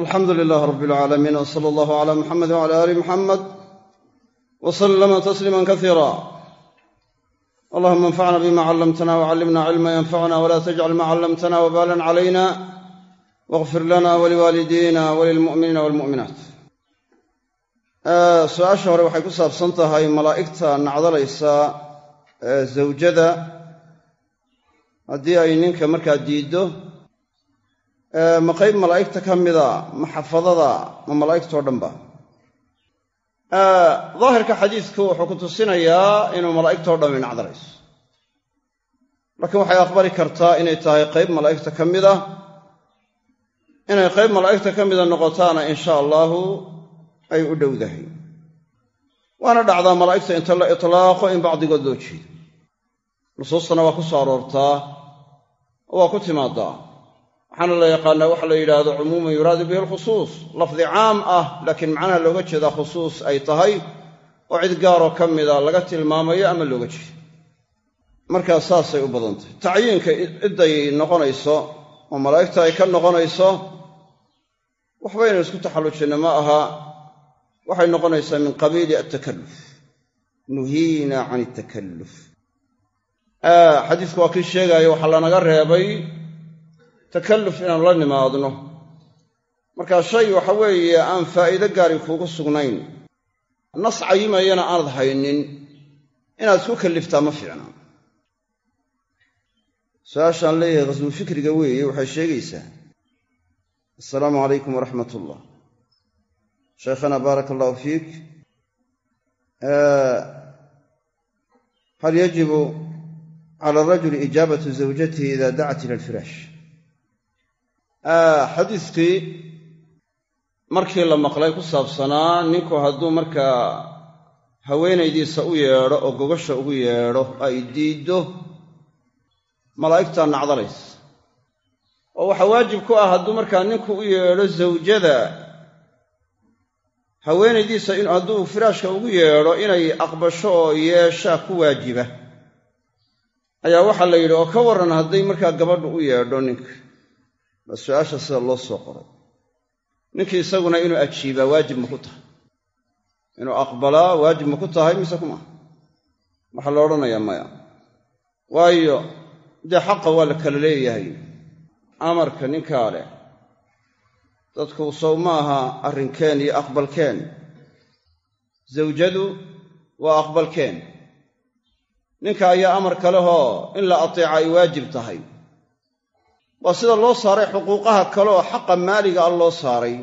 alxamdu lilaah rab alcaalamiin w sala allahu cala muxamed wcala aali muxamed w salama tasliima kasiira allahuma anfacna bima callamtana wcallimna cilma yanfacuna wla tajcal ma callamtana wbalan calayna waqfir lana waliwaalidina walilmu'miniina walmu'minaat su'aasha hore waxay ku saabsan tahay malaa'igta nacdalaysa zawjada. Haddii ay ninka markaa diiddo ma qayb malaa'igta ka mida ma xafadada ma malaa'igtao dhanba daahirka xadiidku wuxuu ku tusinayaa inuu malaa'igtao dhammi nacdalayso laakiin waxay aqbali kartaa inay tahay qayb malaa'igta ka mida. Inay qayb malaa'igta ka mida noqotaana insha allaahu ay u dhowdahay. Waana dhacdaa malaa'igta inta la itlaaqo in bacdigood loo jeedo. Nusuustana waa ku soo aroortaa oo waa ku timaadaa waxaana la yaqaanaa waxa la yidhaahdo cumuuman yuraadu bihi alkhusuus. Lafdi caam ah laakiin macnaha looga jeedaa khusuus ay tahay oo cid gaaroo ka mida laga tilmaamayo ama looga jeedo. Markaa saasay u badan tahay tacyiinka cidday noqonayso oo malaa'igta ay ka noqonayso waxba ynu isku taxallujinna ma aha. Waxay noqonaysaa min qabiili altakalluf nuhiina can altakalluf xadiisku waa kii sheegaayo waxaa lanaga reebay takalluf inaanu la nimaadno. Markaa shay waxa weeye aan faa'iido gaari kuugu sugnayn. Nas cayimayana aanad haynin. Inaad isku kalliftaa ma fiicna su'aashaan leeyahay fikriga weeye waxay sheegaysaa. Assalaamu calaykum waraxmat ullah shaykhana baaraka allahu fiik hal yajibu cala arajuli ijaabatu zawjatihi ida dacat ila alfiraash xadiiskii markii la maqlay ku saabsanaa ninku hadduu markaa haweenaydiisa u yeedho oo gogasha ugu yeedho ay diiddo malaa'igtaa nacdalaysa. Oo waxaa waajib ku ah hadduu markaa ninku u yeedho zawjada haweenaydiisa hadduu firaashka ugu yeedho inay aqbasho oo yeeshaa ku waajiba. Ayaa waxaa la yidhi oo ka warran hadday markaa gabadhu u yeedho ninka baa su'aasha sida loo soo qoray. Ninkii isaguna inuu ajiibaa waajib ma ku tahay. Inuu aqbalaa waajib ma ku tahay mise kuma waxaa la odhanayaa maya. Waayo dee xaqa waa la kala leeyahay. Amarka ninkaa leh. Dadku sow maaha arrinkeen iyo aqbalkeen. Zawjadu waa aqbalkeen. Ninka ayaa amar kalehoo in la ateeca ay waajib tahay waa sida loo saaray xuquuqaha kaleoo xaqa maaliga a loo saaray.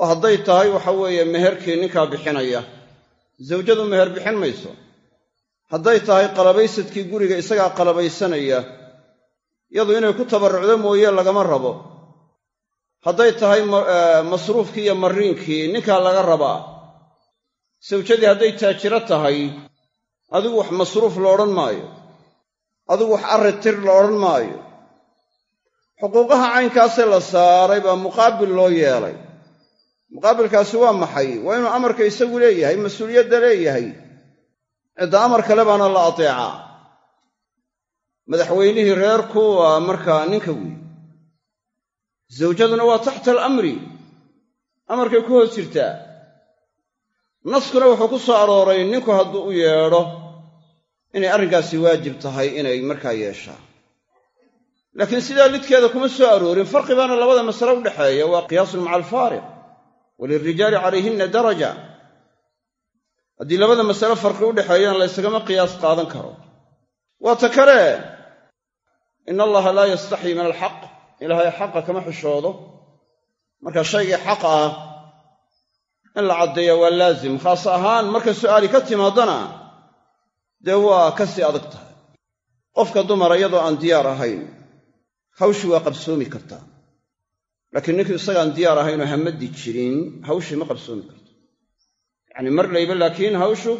Oo hadday tahay waxa weeye meherkii ninkaa bixinaya. Zawjadu meher bixin mayso. Hadday tahay qalabaysadkii guriga isagaa qalabaysanaya. Yadu inay ku tabarrucdo mooye lagama rabo. Hadday tahay masruufkii iyo mariinkii ninkaa laga rabaa. Sawjadii hadday taajiro tahay adigu wax masruuf la odhan maayo. Adigu wax arri tir la odhan maayo xuquuqaha caynkaasee la saaray baa muqaabil loo yeelay. Muqaabilkaasi waa maxay? Waa inuu amarka isagu leeyahay mas'uuliyadda leeyahay. Cidda amar kale baana la ateecaa madaxweynihii reerku waa markaa ninka weyi zawjaduna waa taxta alamri. Amarkay ku hoos jirtaa. Naskuna wuxuu ku soo arooray ninku hadduu u yeedho inay arrinkaasi waajib tahay inay markaa yeeshaa laakiin sidaa lidkeeda kuma soo aroorin. Farqi baana labada masale u dhexeeya waa qiyaasun maca alfaariq walilrijaali calayhinna daraja. Haddii labada masale farqi u dhexeeyana laysagama qiyaas qaadan karo. Waa ta kale ina allaha laa yastaxyi min alxaq. Ilaahay xaqa kama xishoodo marka shaygii xaq ah in la caddeeya waa laazim. Khaas ahaan marka su'aali ka timaadana dee waa ka sii adag tahay. Qofka dumara iyadoo aan diyaar ahayn hawshii waa qabsoomi kartaa laakiin ninkii isagaan diyaar ahaynoo hamaddi jirin hawshii ma qabsoomi karto. Yacni mar layba laakiin hawshu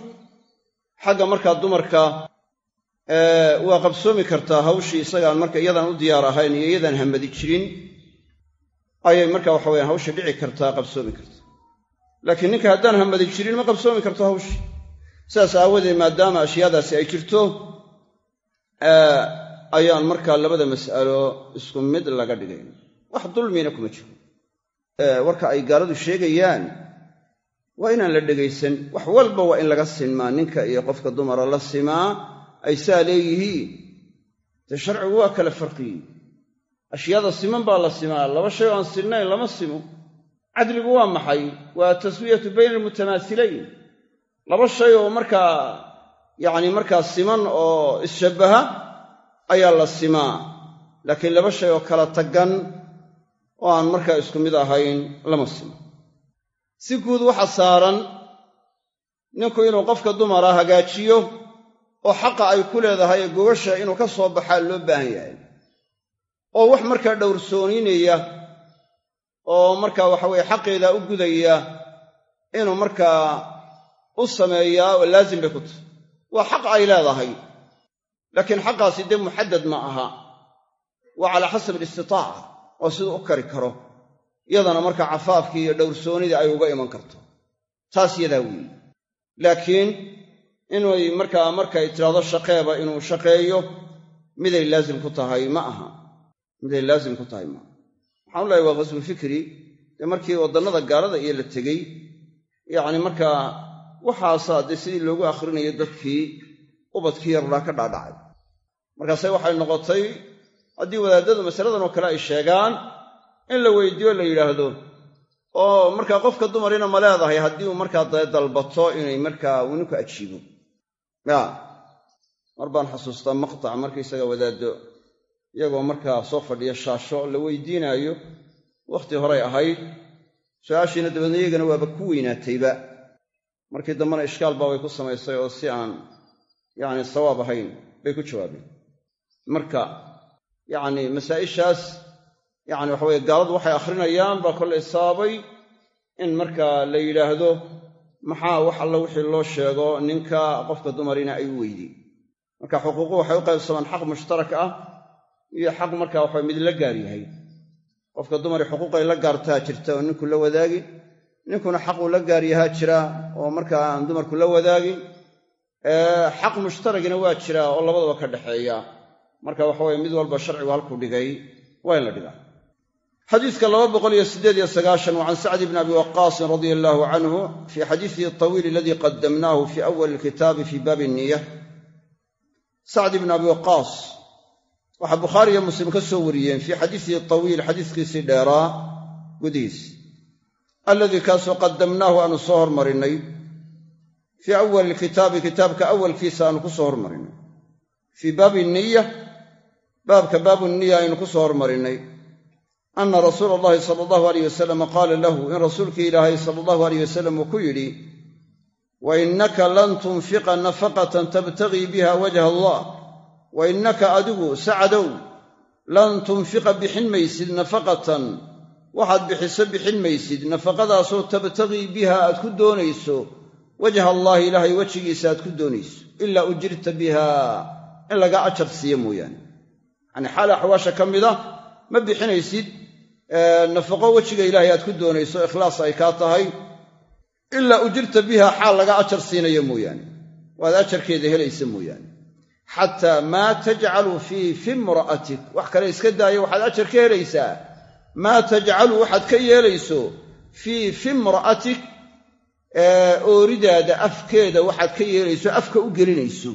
xagga markaa dumarka waa qabsoomi kartaa hawshii isagaan marka iyadaan u diyaar ahayn iyo iyadaan hamadi jirin ayay marka waxa weyaan hawshii dhici kartaa qabsoomi karta. Laakiin ninka haddaan hamadi jirin ma qabsoomi karto hawshii. Sidaas aawadeed maadaama ashyaadaasi ay jirto ayaan markaa labada mas'alo isku mid laga dhigayn wax dulmina kuma jiro. Warka ay gaaladu sheegayaan waa inaan la dhegaysan wax walba waa in laga sinmaa ninka iyo qofka dumara la simaa ay saa leeyihiin dee sharcigu waa kala farqiyey ashyaada siman baa la simaa laba shay oo aan sinnayn lama simo. Cadligu waa maxay? Waa taswiyatu bayna almutamaasilayn. Laba shay oo markaa yacni markaa siman oo isshabbaha ayaa la simaa. Laakiin laba shay oo kala taggan oo aan markaa isku mid ahayn lama simo. Si guud waxa saaran ninku inuu qofka dumara hagaajiyo oo xaqa ay ku leedahay gogasha inuu ka soo baxaa loo baahan yahay. Oo wax markaa dhowrsooniinaya oo markaa waxa weye xaqeeda u gudaya inuu markaa u sameeyaa oo laazim bay ku tahay waa xaq ay leedahay laakiin xaqaasi dee muxaddad ma aha. Waa calaa xasab alistitaaca oo siduu u kari karo. Yadana markaa cafaafkii iyo dhowrsoonidii ay uga iman karto. Taas yadaa weeye. Laakiin inay markaa markay tidhaahdo shaqeeba inuu shaqeeyo miday laazim ku tahay ma aha. Miday laazim ku tahay maaha waxaan u lehay waa qasbu fikri. Dee markii waddannada gaalada iyo la tegey yacni markaa waxaasaa dee sidii loogu akhrinayo dadkii ubadkii yarraa ka dhaadhacay markaase waxay noqotay haddii wadaadadu masaladan oo kale ay sheegaan in la weydiiyo la yidhaahdo oo markaa qofka dumarina ma leedahay haddii uu markaa dee dalbato inay markaa uu ajiibo. Ya mar baan xasuustaa maqtac markaysaga wadaaddo iyagoo markaa soo fadhiya shaasho la weydiinaayo wakhti horay ahayd su'aashiina dabeedna iyagana waaba ku weynaatayba markii dambena ishkaal baabay ku samaysay oo si aan yacni sawaab ahayn bay ku jawaabeen marka yacni masaa'ishaas yacni waxa weye gaaladu waxay akhrinayaan baa kollay sababay in markaa la yidhaahdo maxaa wax alla wixii loo sheego ninka qofka dumarina ay u weydi. Marka xuquuqu waxay u qaybsamaan xaq mushtarak ah iyo xaq markaa waxa mid la gaar yahay. Qofka dumari xuquuqay la gaartaa jirta oo ninku la wadaagi ninkuna xaquu la gaar yahaa jira oo markaa aan dumarku la wadaagin xaq mushtaragina waa jira oo labadaba ka dhaxeeya marka waxaweye mid walba sharcigu halkuu dhigay waa in la dhigaa. Xadiiska laba boqol iyo siddeed iyo sagaashan wa can sacdi bni abi waqaasin radia allaahu canhu fii xadiisihi atawiil aladii qadamnaahu fii awali alkitaabi fii baabi niya sacdi bni abi waqaas waxaa bukhaari iyo muslim ka soo wariyeen fii xadiisihi tawiil xadiiskiisii dheeraa gudihiis. Alladii kaasoo qadamnaahu aanu soo hormarinnay fii awali alkitaabi kitaabka awalkiisa aanu ku soo hormarinnay. Fii baabi niya baabka baabu niya aynu ku soo hormarinnay anna rasuula allahi sala allahu alayh wasalama qaala lahu in rasuulkii ilaahay sala allahu alayh wasalam uu ku yidhi wa innaka lan tunfiqa nafaqatan tabtagii biha wajha allah wa innaka adigu sacadow lan tunfiqa bixin maysid nafaqatan waxaad bixiso bixin maysid nafaqadaasoo tabtagii biha aad ku doonayso wajha allaahi ilaahay wejigiisa aad ku doonayso ilaa ujirta biha in laga ajar siiyo mooyaane yacanii xaal axwaasha ka mida ma bixinaysid nafaqo wejiga ilaahay aad ku doonayso ikhlaas ay kaa tahay ilaa ujirta biha xaal laga ajar siinayo mooyaane. Waad ajarkeeda helaysa mooyaane. Xataa maa tajcalu fii fimra'atik wax kale iska daaya waxaad ajar ka helaysaa. Maa tajcalu waxaad ka yeelayso fii fimra'atik ooridaada afkeeda waxaad ka yeelayso afka u gelinayso.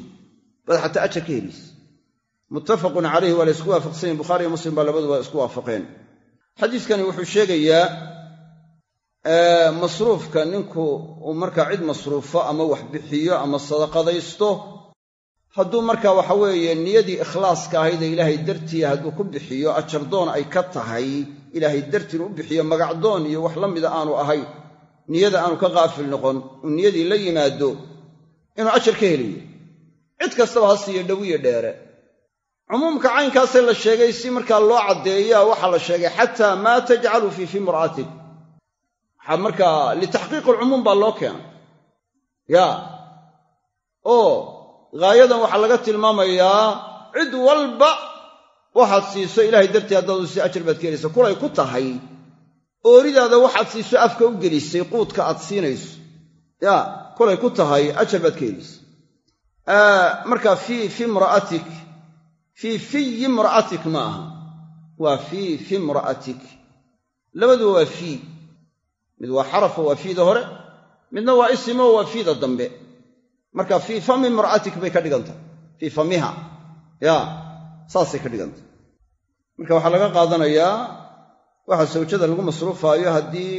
Baad xataa ajar ka helaysa muttafaqun calayhi waa la isku waafaqsanyahin bukhaari iyo muslim baa labaduba isku waafaqeen. Xadiiskani wuxuu sheegayaa masruufka ninku uu markaa cid masruufo ama wax bixiyo ama sadaqadaysto hadduu markaa waxa weeye niyadii ikhlaaska ahayd ee ilaahay dartii hadduu ku bixiyo ajardoon ay ka tahay ilaahay dartiin u bixiyo magacdoon iyo wax la mida aanu ahay niyada aanu ka qaafil noqon uu niyadii la yimaado inuu ajar ka helayo. Cid kastaba ha siiyo dhowiyo dheere cumuumka caynkaasee la sheegay si markaa loo caddeeyaa waxaa la sheegay xataa maa tajcalu fii fimra'atik. Waxaa markaa litaxqiiqi alcumuum baa loo keenay. Yaa oo gaayadan waxaa laga tilmaamayaa cid walba waxaad siiso ilaahay dartii haddaadu si ajar baad ka helaysa kulay ku tahay. Ooridaada waxaad siiso afka u gelisay quudka aad siinayso. Yaa kulay ku tahay ajar baad ka helaysa marka fii fimra'atik fii fiyi imra'atik ma aha. Waa fii fimra'atik labaduba waa fii. Mid waa xarafo waa fiida hore. Midna waa isimo waa fiida dambe. Marka fii fami mar'atik bay ka dhigantahay fii famiha. Ya saasay ka dhigantah marka waxaa laga qaadanayaa waxa sawjada lagu masruufaayo haddii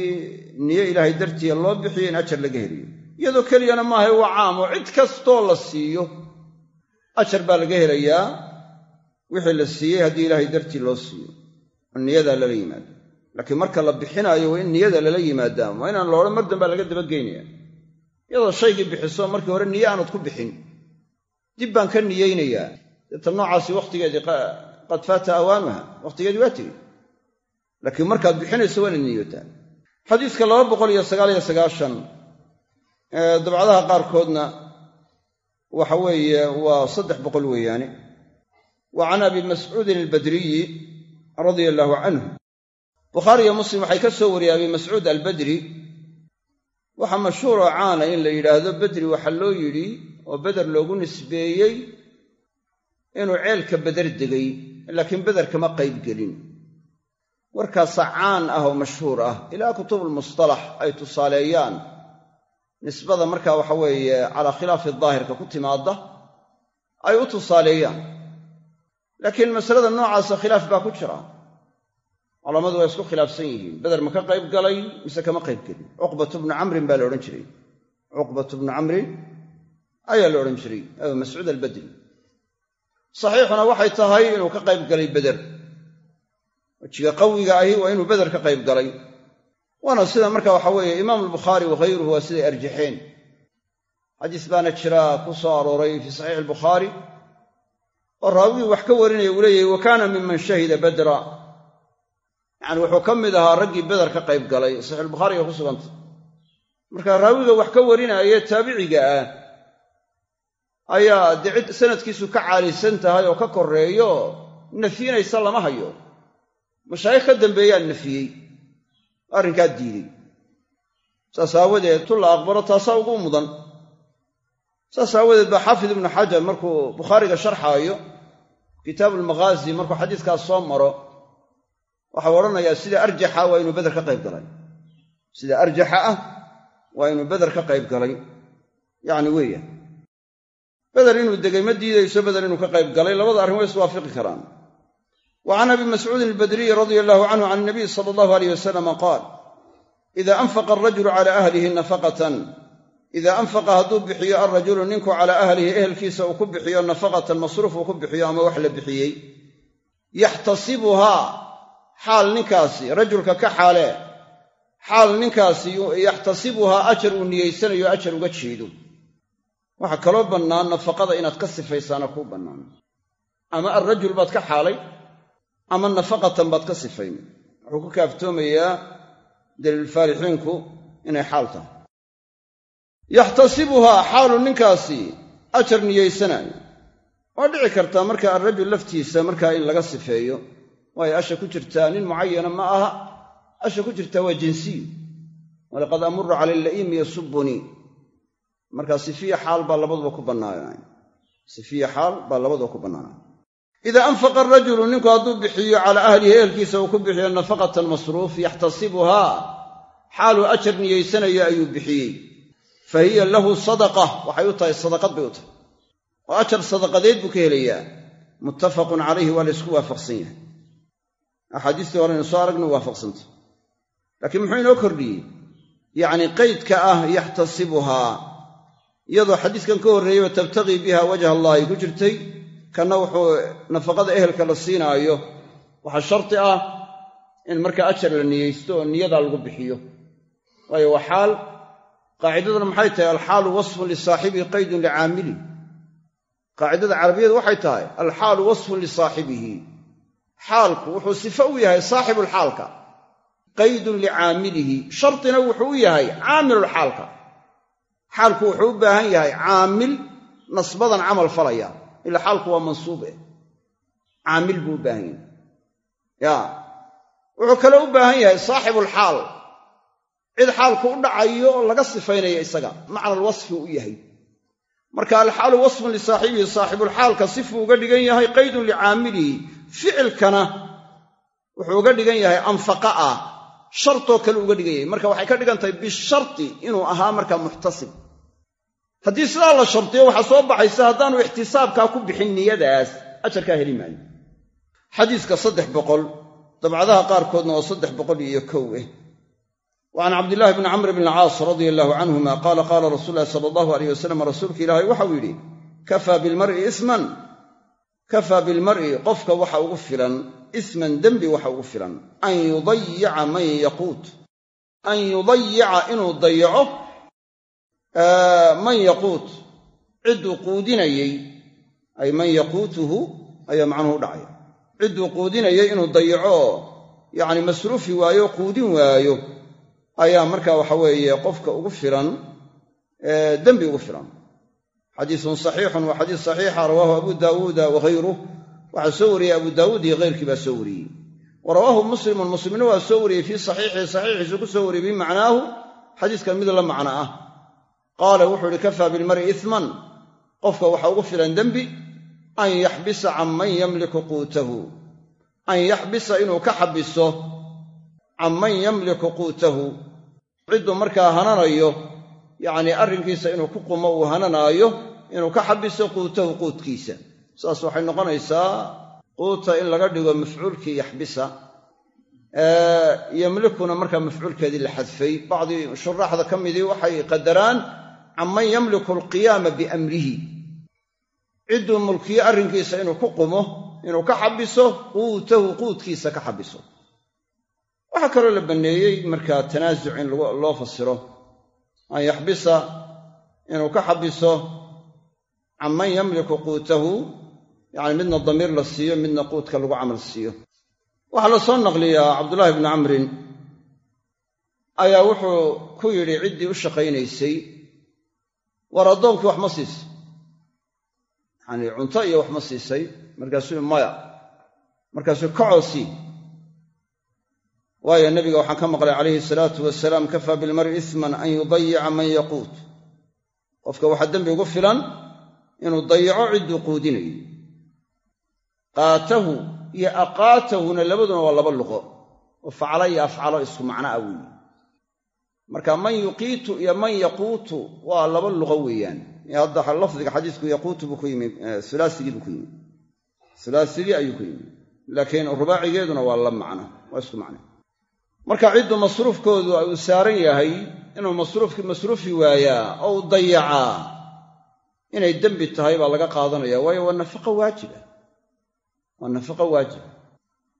niyo ilaahay dartiya loo bixiyo in ajar laga heliyo. Iyadoo keliyana maahay waa caam oo cid kastoo la siiyo. Ajar baa laga helayaa wixii la siiyey haddii ilaahay dartii loo siiyo oo niyadaa lala yimaado. Laakiin marka la bixinaayo waa in niyada lala yimaadaa waa inaan loodhan mar dambaa laga dabageynaya iyadoo shaygii bixiso markii hore niye aanad ku bixin. Dib baan ka niyeynayaa. Deeta noocaasi wakhtigeedii qad faata awaanuha wakhtigeedii waa tegi laakiin markaad bixinayso waa inaad niyootaa xadiiska dabcadaha qaarkoodna waxa weeye waa saddex boqol weeyaane wa can abi mascuudin albadriyi radia allaahu canhu. Bukhaari iyo muslim waxay ka soo wariyey abi mascuud albadri. Waxaa mashhuur oo caana in la yidhaahdo bedri waxaa loo yidhi oo beder loogu nisbeeyey inuu ceelka beder degay laakiin beder kama qayb gelin. Warkaasa caan ah oo mashhuur ah ilaa kutubulmustalax ay tusaaleeyaan nisbada markaa waxa calaa khilaafi daahirka ku timaadda ay u tusaaleeyaan laakiin masalada noocaasa khilaaf baa ku jira. Culammadu waa isku khilaafsan yihiin. Beder ma ka qayb galay mise kama qayb gelin? Cuqbatu bnu camrin baa la odhan jiray. Cuqbatu bnu camrin ayaa la odhan jiray abu mascuud albadri. Saxiixuna waxay tahay inuu ka qayb galay beder wejiga qawiga ahi waa inuu beder ka qayb galay. Waana sida marka waxa weeye imaamu albukhaari waghayruhu waa siday arjaxeen. Xadiis baana jira ku soo arooray fii saxiixi albukhaari oo raawigii wax ka warinaya uu leeyahy wa kaana miman shahida badra. Yacani wuxuu ka mid ahaa raggii beder ka qayb galay saxiixulbukhaariga ku sugantay. Marka raawiga wax ka warinaaye taabiciga ah ayaa dee cid sanadkiisu ka caalisan tahay oo ka koreeyo nafyinaysa lama hayo. Mashaayikh ka dambeeyaa nafiyey arrinkaa diiday saas aawadeed tu la aqbalo taasaa ugu mudan. Saas aawadeed baa xaafid ibnu xajar markuu bukhaariga sharxaayo kitaabu almaghaazi markuu xadiiskaas soo maro waxau odhanayaa sida arjaxa waa inuu beder ka qayb galay. Sida arjaxa ah waa inuu beder ka qayb galay. Yacni weeya beder inuu degay ma diidayso beder inuu ka qayb galay? Labada arrin way iswaafaqi karaan. Wa can abi mascuudin albadriyi radia allahu canhu can nabiy sala allahu aleyh wasalama qaal ida anfaqa alrajulu cala ahlihi nafaqatan idaa anfaqa hadduu bixiyo alrajulu ninku calaa ahlihi ehelkiisa uu ku bixiyo nafaqatan masruuf uu ku bixiyo ama wax la bixiyey yaxtasibuhaa xaal ninkaasi rajulka ka xaalee xaal ninkaasi yaxtasibuhaa ajar uu niyeysanayo ajar uga jeedo waxaa kaloo bannaan nafaqada inaad ka sifaysaana kuu bannaan ama alrajul baad ka xaalay ama nafaqatan baad ka sifayn wuxuu ku kaaftoomayaa daliilfaalixiinku inay xaal tahay yaxtasibuhaa xaalu ninkaasi ajar niyeysanaayo waa dhici kartaa marka alrajul laftiisa markaa in laga sifeeyo. Waayo asha ku jirtaa nin mucayana ma aha asha ku jirtaa waa jinsiyu walaqad amuru cala alla'iimi yasubunii markaa sifiya xaal baa labaduba ku bannaanay sifiya xaal baa labaduba ku bannaanay idaa anfaqa arajulu ninku hadduu bixiyo calaa ahlihi ehelkiisa uu ku bixiyo nafaqatan masruuf yaxtasibuhaa xaaluu ajar niyeysanayo ayuu bixiyey fa hiya lahu sadaqa waxay u tahay sadaqad bay u tahay. oo ajar sadaqadeed buu ka helayaa muttafaqun calayhi waa la ysku waafaqsan yahay axaadiistii horeynu soo aragna waafaqsanta laakiin muxuu inoo kordhiyey yacnii qaydka ah yaxtasibuhaa iyadoo xadiiskan ka horreeyeyba tabtaqii biha wajha allaahi ku jirtay kanna wuxuu nafaqada ehelka la siinaayo waxaa sharti ah in markaa ajar la niyeysto oo niyadaa lagu bixiyo waayo waa xaal qaacidaduna maxay tahay alxaalu wasfun lisaaxibihi qaydun licaamili qaacidada carabiyadu waxay tahay alxaalu wasfun lisaaxibihi xaalku wuxuu sifo u yahay saaxibulxaalka qaydun licaamilihi shardina wuxuu u yahay caamilulxaalka xaalku wuxuu u baahan yahay caamil nasbadan camal falaya. Ila xaalku waa mansuub eh. Caamil buu u baahan yahay. Ya. Wuxuu kaloo u baahan yahay saaxibulxaal cid xaalku u dhacayo oo laga sifaynaya isaga macnalwasfi u yahay. Marka alxaalu wasfun lisaaxibihi saaxibulxaalka sifuu uga dhigan yahay qaydun licaamilihi ficilkana wuxuu uga dhigan yahay anfaqa ah shartoo kale uga dhigayay marka waxay ka dhigan tahay bisharti inuu ahaa markaa muxtasib haddii sidaa la shartiyo waxaa soo baxaysa haddaanu ixtisaabkaa ku bixin niyadaas ajarkaa heli maayo. Xadiiska saddex boqol dabcadaha qaarkoodna waa saddex boqol iyo kow eh wa can cabdillaahi bni camr bn alcaas radia allahu canhuma qaala qaala rasuulu ulahi sala allahu aleyh wasalam rasuulka ilaahay waxau yidhi kafaa bilmar'i isman. Kafaa bilmar'i qofka waxa ugu filan isman dembi waxa ugu filan. An yudayica man yaquut an yudayica inuu dayaco man yaquut cidduu quudinayey ay man yaquutuhu ayaa macnuhu u dhacaya. Cidduu quudinayay inuu dayaco yacni masruufi waayo quudin waayo ayaa marka waxa weeye qofka ugu filan dembi ugu filan. Xadiisun saxiixun waa xadiis saxiixa rawaahu abu daawuuda wahayruh waxaa soo wariyey abu daawuud iyo hayrkii baa soo wariyey. Wa rawaahu muslimun muslimna waa soo wariyey fii saxiixihi saxiixiisu ku soo wariyey bimacnaahu xadiiskan mid la macno ah. Qaala wuxuu ihi kafaa bilmar'i isman qofka waxaa ugu filan dembi an yaxbisa can man yamliku quutahu. An yaxbisa inuu ka xabiso can man yamliku quutahu cidduu markaa hananayo yacnii arrinkiisa inuu ku qumo uu hananaayo inuu ka xabiso quutahu quudkiisa saas waxay noqonaysaa quuta in laga dhigo mafcuulkii yaxbisa. Yamlikuna markaa mafcuulkeedii la xadfay. Bacdii shuraaxda ka midii waxay qadaraan can man yamliku alqiyaama biamrihi. Cidduu mulkiyo arrinkiisa inuu ku qumo inuu ka xabiso quutahu quudkiisa ka xabiso waxaa kaloo la banneeyey markaa tanaasuc in loo fasiro an yaxbisa inuu ka xabiso can man yamliku quutahu yacni midna damiir la siiyo midna quudka lagu camal siiyo. Waxaa la soo naqliyaa cabdullaahi bni camrin ayaa wuxuu ku yidhi ciddii u shaqaynaysay war addoonkii wax ma siisay. Yacanii cunto iyo wax ma siisay markaasuu maya markaasuu kacoo sii waayo nebiga waxaan ka maqlay calayhi salaatu wasalaam kafaa bilmar'i isman an yudayica man yaquut. Qofka waxaa dembi ugu filan inuu dayaco cidduu quudinayo qaatahu iyo aqaatahuna labaduna waa laba luqo. Oo facalo iyo afcalo isku macno ah weeye marka man yuqiitu iyo man yaquutu waa laba luqo weeyaan. Hadda lafdiga xadiisku yaquutu buu ku yimi ulaasigii buu ku yimi. Ulaasigii ayuu ku yimi. Laakiin rubaacigeeduna waa la macno waa isku macno marka ciddu masruufkoodu uu saaran yahay inuu masruufkii masruufi waayaa oo u dayacaa inay dembi tahay baa laga qaadanaya waayo waa nafaqa waajiba waa nafaqo waajiba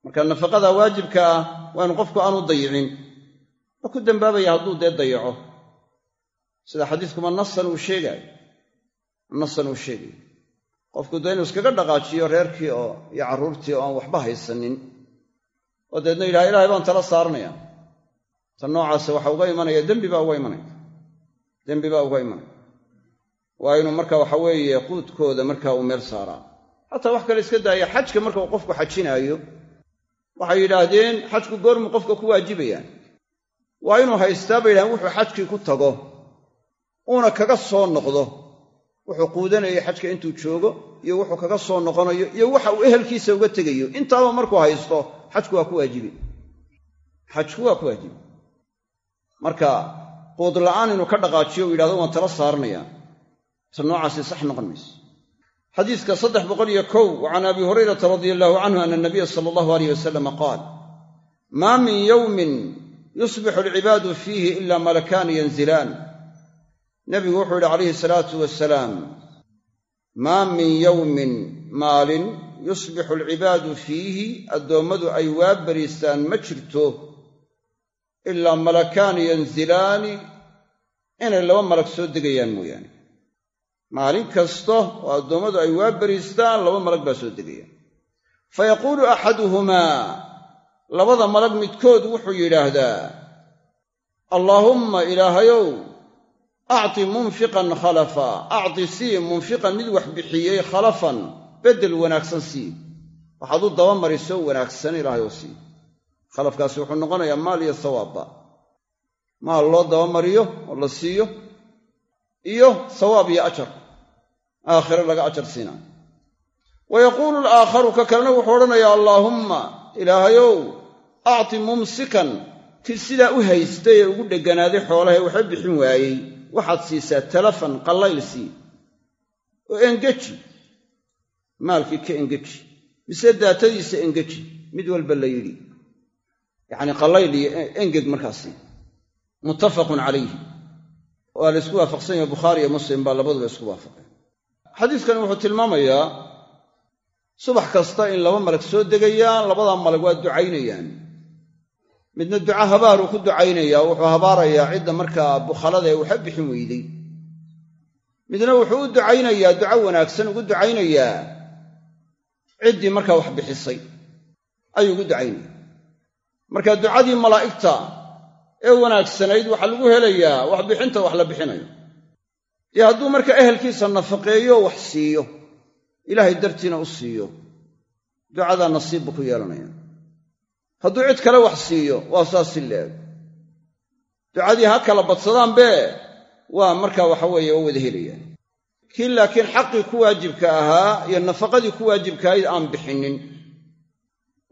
marka nafaqada waajibka ah waa inu qofku aanu dayicin. Waa ku dembaabaya hadduu dee dayaco? Sida xadiiskuma nasan uu sheegaayo. Nasan uu sheegayo qofku dee inuu iskaga dhaqaajiyo reerkii oo iyo carruurtii oo aan waxba haysanin oo deedna yidhaha ilaahay baan tala saaranaya tan noocaase waxa uga imanaya dembi baa uga imanaya. Dembi baa uga imanaya. Waa inuu marka waxa weeye quudkooda marka uu meel saaraa. Xataa wax kale iska daaya xajka marka uu qofku xajinaayo waxay yidhaahdeen xajku goormu qofka ku waajibayaan waa inuu haystaa bay yidhahdeen wuxuu xajkii ku tago uuna kaga soo noqdo. Wuxuu quudanayay xajka intuu joogo iyo wuxuu kaga soo noqonayo iyo waxa uu ehelkiisa uga tegayo. Intaaba markuu haysto xajku waa ku waajibi xajku waa ku waajibi marka quud la'aan inuu ka dhaqaajiyo u yidhahdo waan tala saaranaya ta noocaasi sax noqon mayso xadiiska saddex boqol iyo kow wa can abi hurayrata radia allahu canhu ana nabiya sala allahu aleyh wasalama qaal maa min yowmin yusbixu alcibaadu fiihi ila malakaani yanzilaan. Nebigu wuxuu yidhi calayhi salaatu wasalaam maa min yowmin maalin yusbixu alcibaadu fiihi addoommadu ay waa bariistaan ma jirto ilaa malakaani yanzilaani inay laba malag soo degayaan mooyaane. Maalin kasta oo addoommadu ay waa bariistaan laba malag baa soo degaya fa yaquulu axaduhumaa labada malag midkood wuxuu yidhaahdaa allaahumma ilaahayow acti munfiqan khalafa acti sii munfiqan mid wax bixiyey khalafan beddel wanaagsan sii. Waxaad u dabamariso wanaagsan ilaahayow sii. Khalafkaasi wuxuu noqonayaa maal iyo sawaabba. Maal loo dabamariyo oo la siiyo iyo sawaab iyo ajar. Aakhire laga ajar siinaayo. Wa yaquulu alaakharu ka kalena wuxuu odhanayaa allaahumma ilaahayow acti mumsikan kii sidaa u haystay ee ugu dhegganaaday xoolahae waxba bixin waayey. Waxaad siisaa talafan qallayl sii oo engeji maalkii ka engeji mise daatadiisa engeji mid walba la yidhi. Yacni qallayl iyo engeg markaasi muttafaqun calayh waa la isku waafaqsan yahay bukhaari iyo muslim baa labaduba isku waafaqeen. Xadiiskani wuxuu tilmaamayaa subax kasta in laba malag soo degayaan labadaa malag waa ducaynayaan. Midna duca habaaruu ku ducaynayaa wuxuu habaarayaa cidda markaa bukhalada ee waxa bixin weyday. Midna wuxuu u ducaynayaa duco wanaagsan ugu ducaynayaa ciddii markaa wax bixisay. Ayuu ugu ducaynaya marka ducadii malaa'igta ee wanaagsanayd waxaa lagu helayaa wax bixinta wax la bixinayo. Dee hadduu marka ehelkiisa nafaqeeyo wax siiyo. Ilaahay dartiina u siiyo. Ducadaa nasiib buu ku yeelanaya hadduu cid kale wax siiyo waa saas si leeg. Ducadii ha kala badsadaanbe waa markaa waxa weeye waa wada helayaan kii laakiin xaqii ku waajibka ahaa iyo nafaqadii ku waajibkaahayd aan bixinnin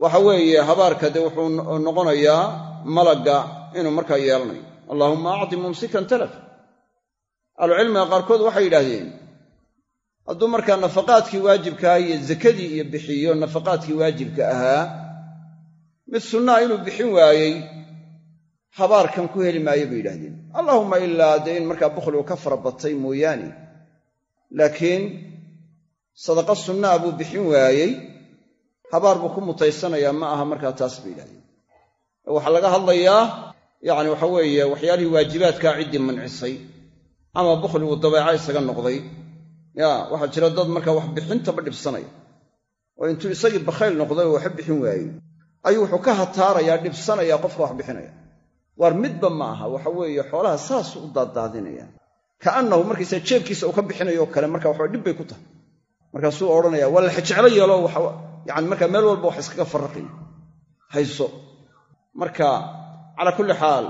waxa weeye habaarka dee wuxuu noqonayaa malagga inuu markaa yeelanayo. Allaahumma acti mumsikan talaf ahlucilmiga qaarkood waxay yidhaahdeen hadduu markaa nafaqaadkii waajibkaha iyo zakadii iyo bixiyo nafaqaadkii waajibka ahaa mid sunnaa inuu bixin waayey habaarkan ku heli maayo bay yidhahdeen allaahumma ilaa dee in markaa bukhligu ka fara batay mooyaane laakiin sadaqa sunnaa buu bixin waayey. Habaar buu ku mutaysanayaa ma aha markaa taas bay yidhahdeen waxaa laga hadlayaa yacni waxa weeye waxyaalihii waajibaadkaa ciddii mancisay ama bukhligu dabeeca isaga noqday. Ya waxaa jira dad markaa wax bixintaba dhibsanaya oo intuu isagii bakhayl noqday oo waxba bixin waayey. Ayuu wuxuu ka hataarayaa dhibsanayaa qofka wax bixinaya. Waar midba ma aha waxa weeye xoolaha saasuu u daaddaadinaya ka'annahu markaysaa jeebkiisa uu ka bixinayo kale marka waxaa dhib bay ku tahay. Markaasuu odhanaya waa la yeelo yani markaa meel walba wax iskaga farraqaya hayso. Marka calaa kulli xaal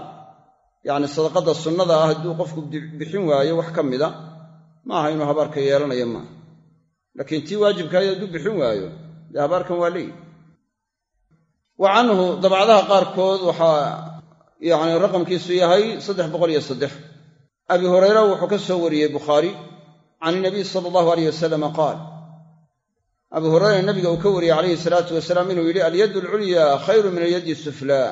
yacni sadaqadda sunnada ah hadduu qofku bixin waayo wax ka mida maaha inuu habaarka yeelanayo maaha. Laakiin tii waajibkahayd hadduu bixin waayo dee habaarkan waa leeyihi wa canhu dabcadaha qaarkood waxaa yacni raqamkiisu yahay saddex boqol iyo saddex abi hurayra wuxuu ka soo wariyey bukhaari can inabiy sala allahu aleyh wasalama qaal abu hurayra nabiga uu ka wariyey calayhi salaatu wasalaam inuu yidhi alyaddu alculyaa khayru min alyaddi suflaa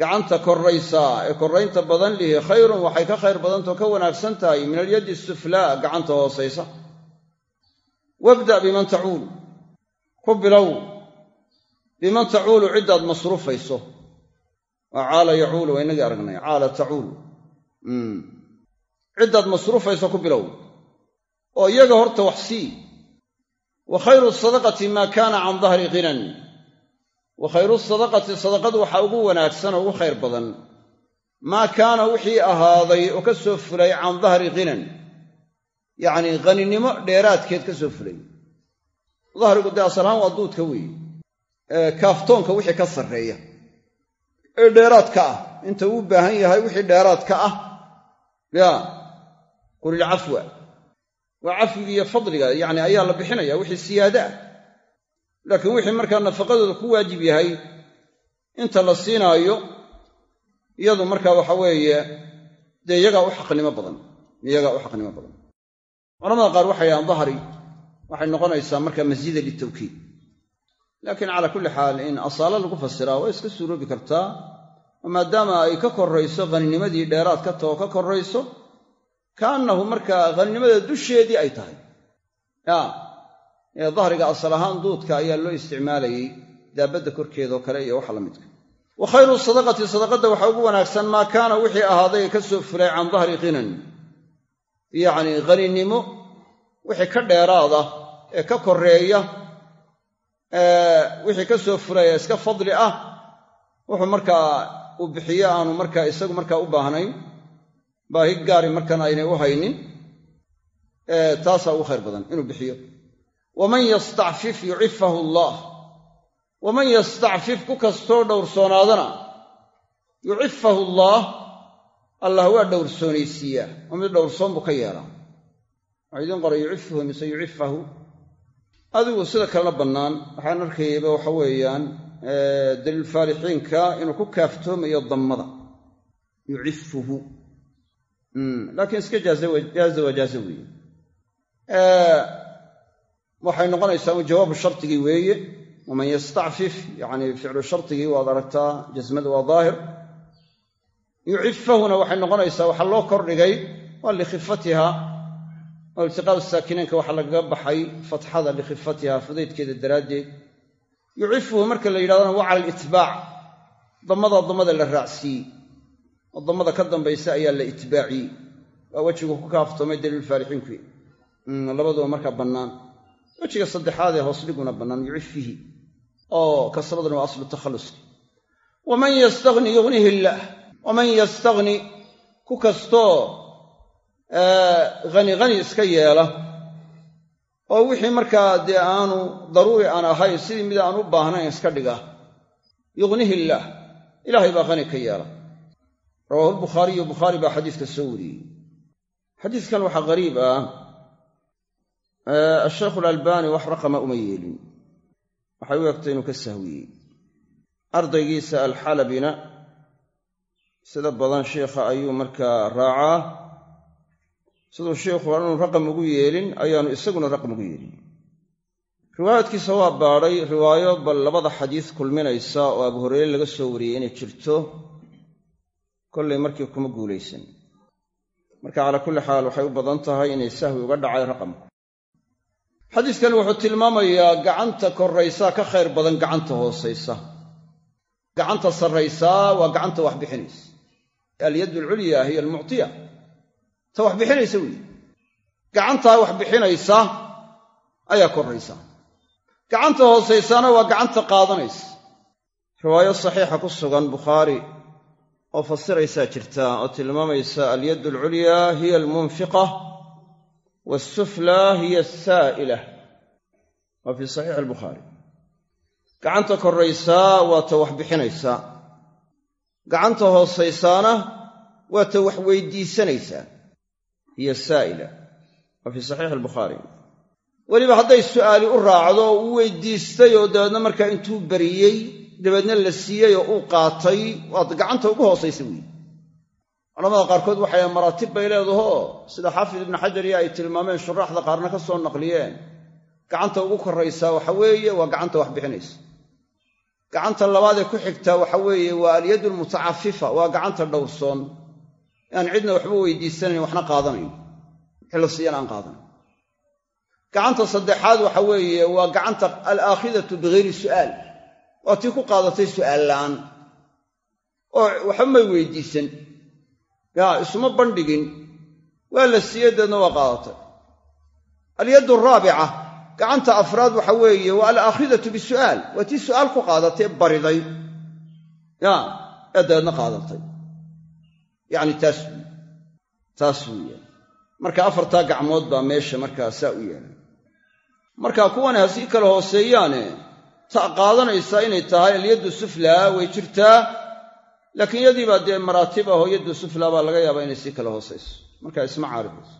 gacanta korraysa ee korraynta badan lihi khayrun waxay ka khayr badantao ka wanaagsan tahay min alyaddi suflaa gacanta hoosaysa. Wabda' biman tacuul ku bilow. Biman tacuulu ciddaad masruufayso. Waa caala yacuulu waa inagii aragnay caala tacuulu ciddaad masruufayso ku bilow. Oo iyaga horta wax sii. Wa khayru sadaqati maa kaana can dahri ghinan. Wa khayru sadaqati sadaqadu waxaa ugu wanaagsan oo ugu khayr badan. Maa kaana wixii ahaaday oo ka soo fulay can dahri ghinan. Yacnii haninimo dheeraadkeed ka soo fulay. Dahrigu dee asalahaan waa duudka weeye. Kaaftoonka wixii ka sarreeya. Ee dheeraadka ah. Inta uu baahan yahay wixii dheeraadka ah. Ya qul ilcafwa waa cafwiga iyo fadliga yacni ayaa la bixinaya wixii siyaada ah. Laakiin wixii markaa nafaqadooda ku waajib yahay inta la siinaayo iyadu markaa waxa weeye dee iyagaa u xaqnimo badan iyagaa u xaqnimo badan. Culamada qaar waxay yidhahaan dahri waxay noqonaysaa markaa masiida litawkiid. Laakiin calaa kulli xaal in asaalo lagu fasiraa waa iska suuroobi kartaa oo maadaama ay ka korrayso haninimadii dheeraad ka taho ka korrayso kaannahu markaa haninimada dusheedii ay tahay. Ee dahriga asal ahaan duudka ayaa loo isticmaalayey daabadda korkeedao kale iyo waxa la midka. Wa khayru sadaqati sadaqadda waxaa ugu wanaagsan maa kaana wixii ahaaday ka soo fulay can dahri ghinan yacnii haninimo wixii ka dheeraada ee ka korreeya wixii ka soo fulay ee iska fadli ah wuxuu markaa uu bixiyo aanu markaa isagu markaa u baahnayn baahi gaari markan aynay u haynin taasaa ugu khayr badan inuu bixiyo. Waman yastacfif yucifahu allaah waman yastacfif ku kastoo dhowrsoonaadana yucifahu allaah allah waa dhowrsoonaysiiyaa oo mid dhowrsoon buu ka yeelaa. Waxaa idiin qoray yucifuhu mise yucifahu adigu sida kalena bannaan waxaan arkayaba waxa weeyaan daliilfaalixiinka inuu ku kaaftoomayo dammada. Yucifuhu laakiin iska jaaza wajaaza weeye. Waxay noqonaysaa un jawaabu shardigii weeye. Waman yastacfif yacni ficlu shardigii waad aragtaa jasmada waa daahir. Yucifahuna waxay noqonaysaa waxaa loo kordhigay waa likhifatiha. Oo iltiqaau saakinaynka waxaa lagaga baxay fatxada likhifatiha fudaydkeeda daraaddeed. Yucifuhu marka la yidhahdana waa cala alitbaac dammada dammada la raacsiiyey oo dammada ka dambaysa ayaa la itbaaciyey waa wejigu ku kaaftoomay daliilfaalixiinku labaduba markaa bannaan. Wejiga saddexaad ee hoos dhiguna bannaan yucifihi oo kasraduna waa aslu takhalluski. Waman yastagni yugnihi illaah waman yastagni ku kastoo hani hani iska yeela. Oo wixii markaa dee aanu daruuri aan ahayn sidii mid aan u baahnayn iska dhiga. Yugnihi illaah ilaahay baa hani ka yeela rawaahu lbukhaariyu bukhaari baa xadiiska soo wariyey. Xadiiskan waxaa qariib ah. Ashaykhu alalbani wax raqama uma yeelin. Waxay u egtay inuu ka sahwiyey. Ardaygiisa alxalabina sida badan sheikha ayuu markaa raacaa. Siduu sheikhu aanu raqam ugu yeelin ayaanu isaguna raqam ugu yeelin. Riwaayaadkiisa waa baadhay riwaayo bal labada xadiis kulminaysa oo abu horeyre laga soo wariyey inay jirto kollay markii kuma guulaysan. Marka calaa kulli xaal waxay u badan tahay inay sahwi uga dhacay raqamku xadiiskani wuxuu tilmaamayaa gacanta korraysaa ka khayr badan gacanta hoosaysa. Gacanta sarraysaa waa gacanta wax bixinaysa. Alyad alculya hiya almuctiya ta wax bixinaysa weyi gacantaa wax bixinaysa ayaa korraysa. Gacanta hoosaysaana waa gacanta qaadanaysa. Riwaayo saxiixa ku sugan bukhaari oo fasiraysaa jirta oo tilmaamaysa alyad alculyaa hiya almunfiqa waalsuflaa hiya asaa'ila waa fii saxiixi albukhaari gacanta korraysaa waa ta wax bixinaysaa gacanta hoosaysaana waa ta wax weydiisanaysaa hiya saa'ila waa fii saxiixi albukhaari weliba hadday su'aali u raacdo oo uu weydiistay oo dabeedna markaa intuu bariyey dabeedna la siiyey oo uu qaatay waad gacanta ugu hoosaysa weyi culamada qaarkood waxay maraatib bay leedahoo sida xaafid ibnu xajar iyo ay tilmaameen shuraaxda qaarna ka soo naqliyeen. Gacanta ugu korraysaa waxa weeye waa gacanta wax bixinaysa. Gacanta labaadee ku xigtaa waxa weeye waa alyadu almutacafifa waa gacanta dhowrsoon. Aan cidna waxba weydiisanayn waxna qaadanayn. Wixii la siiyana aan qaadanayn gacanta saddexaad waxa weeye waa gacanta alaakhidatu bigayri su'aal waa tii ku qaadatay su'aal la'aan oo waxba may weydiisan yaa isuma bandhigin waa la siiyey deedna waa qaadatay. Alyaddu araabica gacanta afraad waxa weeye waa alaakhidatu bisu'aal. Waa tii su'aal ku qaadatay bariday. Yaa ee dabeedna qaadatay. Yacni taas wey taas weeyaan marka afartaa gacmood baa meesha markaa saa u yeelay marka kuwani ha sii kala hooseeyaane ta qaadanaysaa inay tahay alyaddu suflaa way jirtaa laakiin yadiibaa dee maraatib ahoo yaddu suflaa baa laga yaabaa inay sii kala hoosayso. Markaa isma caarifayso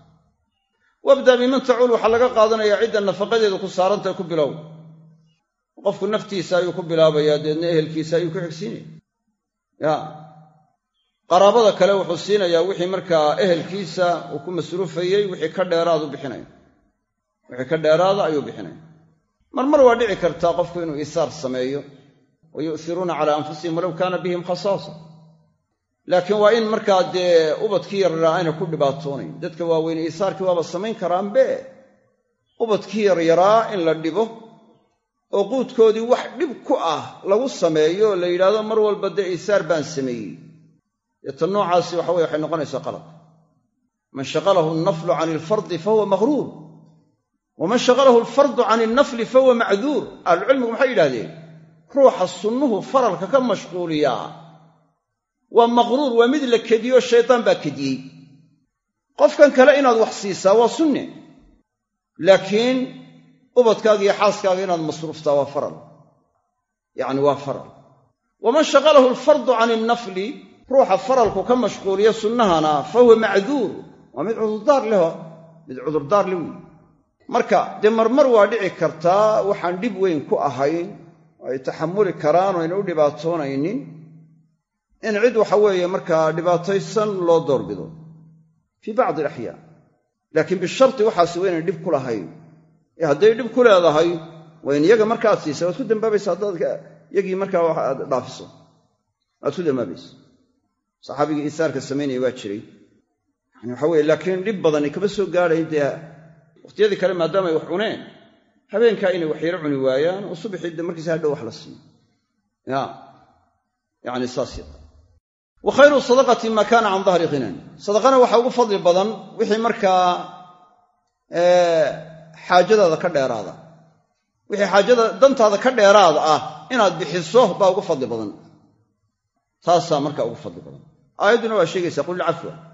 wabda biman tacuul waxaa laga qaadanayaa cidda nafaqadeedu ku saarantahay ku bilow. Qofku naftiisa ayuu ku bilaabayaa deedna ehelkiisa ayuu ku xigsiinaya. Ya. Qaraabada kale wuxuu siinayaa wixii markaa ehelkiisa uu ku masruufayey wixii ka dheeraadu bixinaya. Wixii ka dheeraada ayuu bixinaya marmar waa dhici kartaa qofku inuu iisaar sameeyo wa yu'hiruuna calaa anfusihim walow kaana bihim khasaasa. Laakiin waa in markaa dee ubadkii yaryaraa ayna ku dhibaatoonayn. Dadka waaweyne iisaarkii waaba samayn karaanbe. Ubadkii yaryaraa in la dhibo oo quudkoodii wax dhib ku ah lagu sameeyo la yidhahdo mar walba dee iisaar baan sameeyey. Deeta noocaasi waxa weye waxay noqonaysaa qalad. Man shaqalahu alnaflu can ilfardi fahuwa maghruur waman shaqalahu alfardu can ilnafli fahuwa macduur ahlucilmigu maxay yidhahdeen ruuxa sunnuhu faralka ka mashquuliyaa waa maqruur waa mid la kediyoo shaydaan baa kediyey qofkan kale inaad wax siisaa waa sunne laakiin ubadkaaga iyo xaaskaaga inaad masruuftaa waa faral yacni waa faral waman shaqalahu alfardu can ilnafli ruuxa faralku ka mashquuliya sunnahana fa huwa macduur waa mid cudurdaar leho mid cudurdaar le wey marka dee marmar waa dhici kartaa waxaan dhib weyn ku ahayn ay taxamuli karaan oo ayna u dhibaatoonaynin in cid waxa weeye markaa dhibaataysan loo doorbido fii bacdi alaxyaan laakiin bisharti waxaasi waa ynan dhib ku lahayn. Ee hadday dhib ku leedahay waa in iyaga markaad siisa waad ku dambaabaysa haddaad yagii markaa aad dhaafiso. Waad ku dambaabaysa saxaabigii isaarka samaynaya waa jiray. Yani waxa weye laakiin dhib badani kama soo gaadhayn dee wakhtiyadii kale maadaama ay wax cuneen habeenkaa inay waxyaro cuni waayaan oo subaxii de markiisa hadhow wax la siiyo. Ya yani saas wa khayru sadaqati maa kaana can dahri ghinan sadaqana waxaa ugu fadli badan wixii markaa xaajadaada ka dheeraada. Wixii xaajada dantaada ka dheeraada ah inaad bixiso baa ugu fadli badan. Taasaa markaa ugu fadli badan. Aayadduna waa sheegaysaa qul cafwa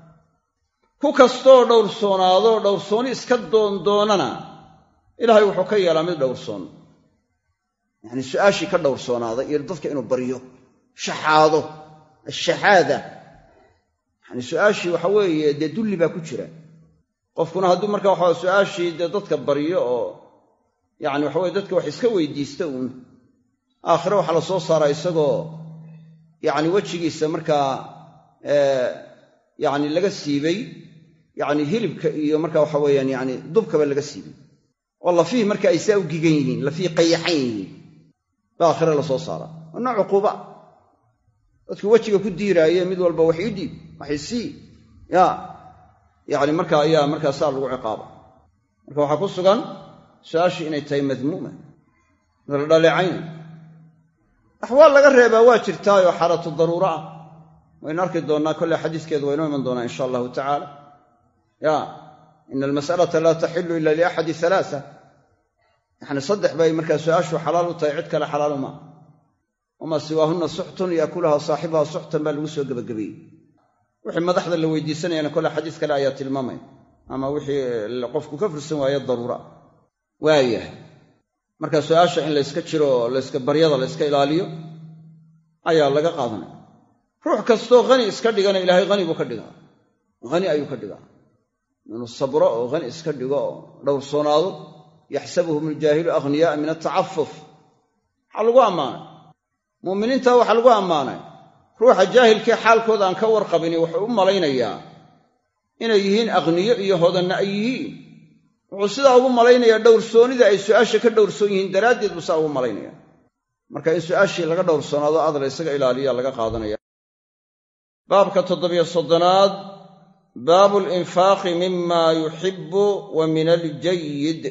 ku kastoo dhowrsoonaado dhowrsooni iska doondoonana ilaahay wuxuu ka yeelaa mid dhowrsoon yacnii su'aashii ka dhowrsoonaaday iyo dadka inuu baryo shaxaado ashaxaada yani su'aashii waxa weeye dee dulli baa ku jira. Qofkuna hadduu marka waxa su'aashii dee dadka baryo oo yacni waxa weye dadka wax iska weydiista uun aakhire waxaa la soo saaraa isagoo yacni wejigiisa markaa yacni laga siibay yacni hilibka iyo marka waxa weeyaan yani dubkaba laga siibay oo lafihi marka ay saa u gigan yihiin lafihi qayaxan yihiin. Baa aakhire la soo saaraa waa nooc cuquuba. Dadku wejiga ku diiraaye mid walba wax ii dhiib wax isii ya yacni marka ayaa markaa saa lagu ciqaaba. Marka waxaa ku sugan su'aashii inay tahay madmuuma la dhaleecayna. Axwaal laga reebaa waa jirtaayoo xaalatu daruuro ah. Waynu arki doonnaa kolley xadiiskeedu waynoo iman doonaa insha allahu tacaala ya ina almas'alata laa taxilu ila liaxadi alaaa yacni saddex bay markaa su'aashu xalaal u tahay cid kale xalaalu maa wamaa siwaahunna suxtun yaakulaha saaxibaha suxtan baa lagu soo gebagabeeyey wixii madaxda la weydiisanayana kole xadiis kale ayaa tilmaamaya ama wixii qofku ka fursan waaye daruura. Waayahay. Marka su'aasha in layska jiro oo layska baryada layska ilaaliyo ayaa laga qaadanaya ruux kastoo hani iska dhigana ilaahay hani buu ka dhigaa. Hani ayuu ka dhigaa inuu sabro oo hani iska dhigo oo dhowrsoonaado yaxsabuhum aljaahilu aghniyaaa min atacafuf maxaa lagu ammaanay. Mu'miniinta waxaa lagu ammaanay. Ruuxa jaahilkee xaalkooda aan ka warqabini wuxuu u malaynayaa inay yihiin akhniyo iyo hodanna ay yihiin. Wuxuu sidaa ugu malaynayaa dhowrsoonida ay su'aasha ka dhowrsoon yihiin daraaddeed buu saa ugu malaynaya marka in su'aashii laga dhowrsoonaado adla isaga ilaaliya laga qaadanaya. Baabka toddobiyo soddonaad baabu linfaaqi mima yuxibbu wa min aljayid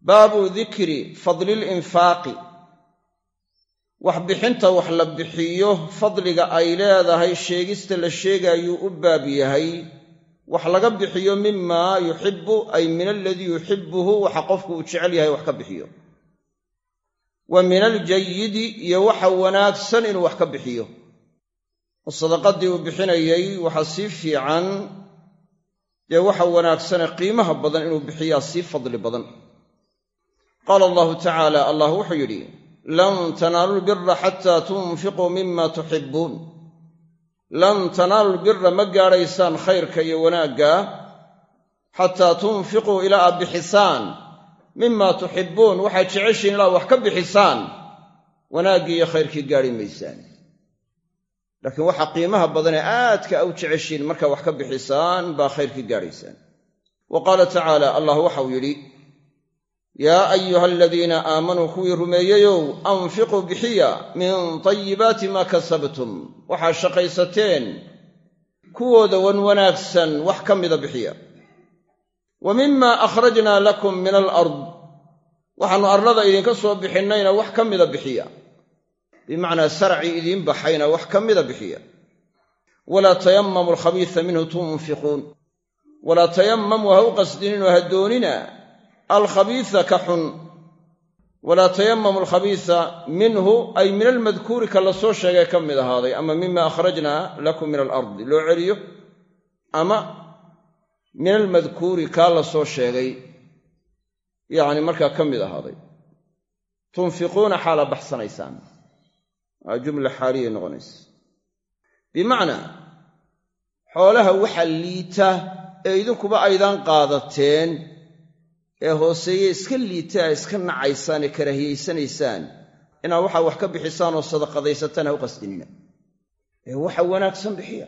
baabu dikri fadli linfaaqi wax bixinta wax la bixiyo fadliga ay leedahay sheegista la sheegaayuu u baab yahay. Wax laga bixiyo mimaa yuxibbu ay min aladii yuxibbuhu waxa qofku uu jecel yahay wax ka bixiyo. Wa min aljayidi iyo waxa wanaagsan inuu wax ka bixiyo sadaqadii uu bixinayay waxa sii fiican dee waxa wanaagsane qiimaha badan inuu bixiyaa sii fadli badan. Qaala allahu tacaala allah wuxuu yidhi lan tanaalu lbira xataa tunfiquu mima tuxibbuun. Lan tanaalu lbira ma gaadhaysaan khayrka iyo wanaagga xataa tunfiquu ilaa aad bixisaan. Mima tuxibbuun waxaad jeceshiin ilaa wax ka bixisaan. Wanaaggii iyo khayrkii gaadhi maysaan laakiin waxa qiimaha badanee aadka a u jeceshiin markaa wax ka bixisaan baa khayrkii gaadhaysaan wa qaala tacaala allah waxau yidhi yaa ayuha aladiina aamanuu kuwii rumeeyeyow anfiquu bixiya min tayibaati maa kasabtum. Waxaad shaqaysateen kuwooda wan wanaagsan wax ka mida bixiya. Wa mima akhrajnaa lakum min alard waxaannu arlada idinka soo bixinnayna wax ka mida bixiya bimacnaa sarci idiin baxayna wax ka mida bixiya. Walaa tayammamu alkhabiisa minhu tunfiquun. Walaa tayammamu ha u qasdininoo ha doonina alkhabiisa ka xun. Walaa tayammamu alkhabiisa minhu ay min almadkuuri ka la soo sheegay ka mid ahaaday ama mima akhrajnaa lakum min alardi loo celiyo ama min almadkuuri kaa la soo sheegay yacni markaa ka mid ahaaday. Tunfiquuna xaala baxsanaysaan jumla xaaliyay noqonaysa bimacnaa xoolaha waxa liita ee idinkuba aydaan qaadateen ee hooseeye iska liita a iska nacaysaan ee karaahiyaysanaysaan inaad waxaa wax ka bixisaan oo sadaqadaysataan ha u qasdinina. Ee waxa wanaagsan bixiya.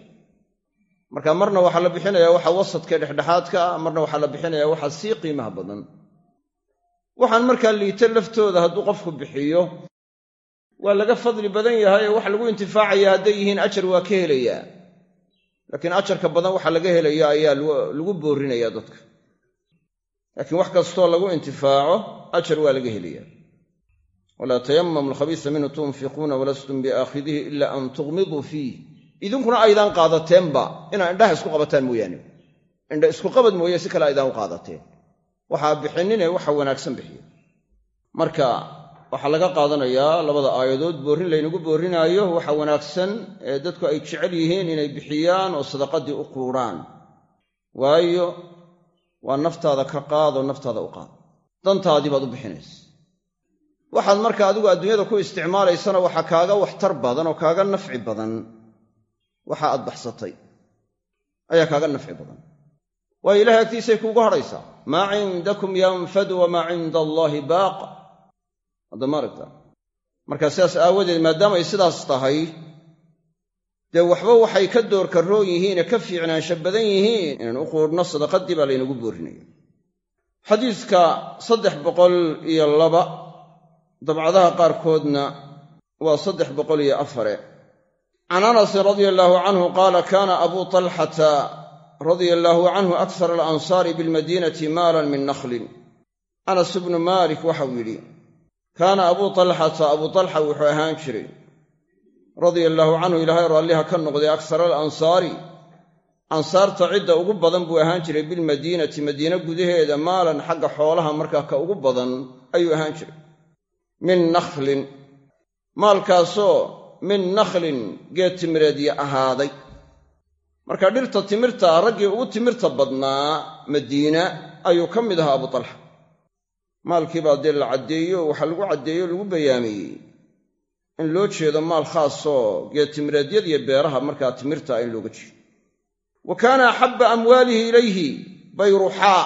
Marka marna waxaa la bixinayaa waxa wasadka dhexdhexaadka ah marna waxaa la bixinayaa waxa sii qiimaha badan. Waxaan markaa liita laftooda hadduu qofku bixiyo waa laga fadli badan yahay ee wax lagu intifaacaya hadday yihiin ajar waa ka helayaa. Laakiin ajarka badan waxa laga helaya ayaa lagu boorinaya dadka. Laakiin wax kastoo lagu intifaaco ajar waa laga helaya walaa tayamamu alkhabiisa minhu tunfiquuna walastum biaakhidihi ila an tuqmiduu fiih idinkuna aydaan qaadateenba inaa indhaha isku qabataan mooyaane. Indha isku qabad mooye si kale aydaan u qaadateen. Waxaa bixinine waxa wanaagsan bixiya marka waxaa laga qaadanayaa labada aayadood boorrin laynagu boorrinaayo waxa wanaagsan ee dadku ay jecel yihiin inay bixiyaan oo sadaqadii u quudhaan waayo waa naftaada ka qaadoo naftaada u qaad. Dantaadii baad u bixinaysa. Waxaad marka adigu adduunyada ku isticmaalaysana waxaa kaaga waxtar badan oo kaaga nafci badan. Waxa aad baxsatay ayaa kaaga nafci badan. Waayo ilahay agtiisay kuugu hadhaysaa maa cindakum yanfadu wamaa cinda allaahi baaq haddama aragta. Marka sidaas aawadeed maadaamay sidaas tahay dee waxba waxay ka doorkaroon yihiine ka fiicnaansha badan yihiin inaan u quudhno sadaqadii baa laynagu boorinaya xadiiska saddex boqol iyo laba dabcadaha qaarkoodna waa saddex boqol iyo afare. Can anasin radia allaahu canhu qaala kaana abuu talxata radia allaahu canhu aksara alansaari bilmadiinati maalan min nakhlin. Anas ibnu maalik waxau yidhi kaana abuu talxata abuu talxa wuxuu ahaan jiray. Radia allaahu canhu ilaahay raalliha ka noqday aksara alansaari. Ansaarta cidda ugu badan buu ahaan jiray bilmadiinati madiine gudaheeda maalan xagga xoolaha markaa ka ugu badan ayuu ahaan jiray. Min nakhlin maalkaasoo min nakhlin geed timireedya ahaaday. Marka dhirta timirta raggii ugu timirta badnaa madiina ayuu ka mid ahaa abuu talxa maalkii baa dee la caddeeyo waxaa lagu caddeeyo lagu bayaamiyey in loo jeedo maal khaasoo geedtimireedyadiyo beeraha markaa timirta in looga jeedo. Wa kaana axabba amwaalihi ilayhi bayruxaa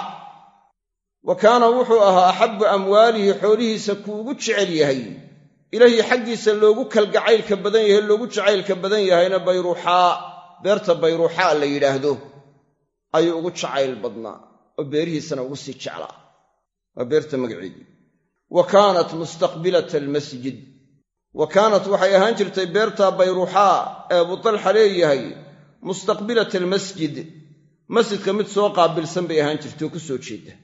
wa kaana wuxuu ahaa axabbu amwaalihi xoolihiisa kuugu jecel yahay. Ilaahi xaggiisa loogu kalgacaylka badan yahay loogu jacaylka badan yahayna bayruxaa beerta bayruuxaa la yidhaahdo. Ayuu ugu jacayl badnaa oo beerihiisana ugu sii jeclaa waa beerta magaceedii wa kaanat mustaqbilata almasjid. Wa kaanat waxay ahaan jirtay beerta bayruuxaa ee abutalxa leeyahay mustaqbilata almasjid. Masjidka mid soo qaabilsan bay ahaan jirtay oo ku soo jeedda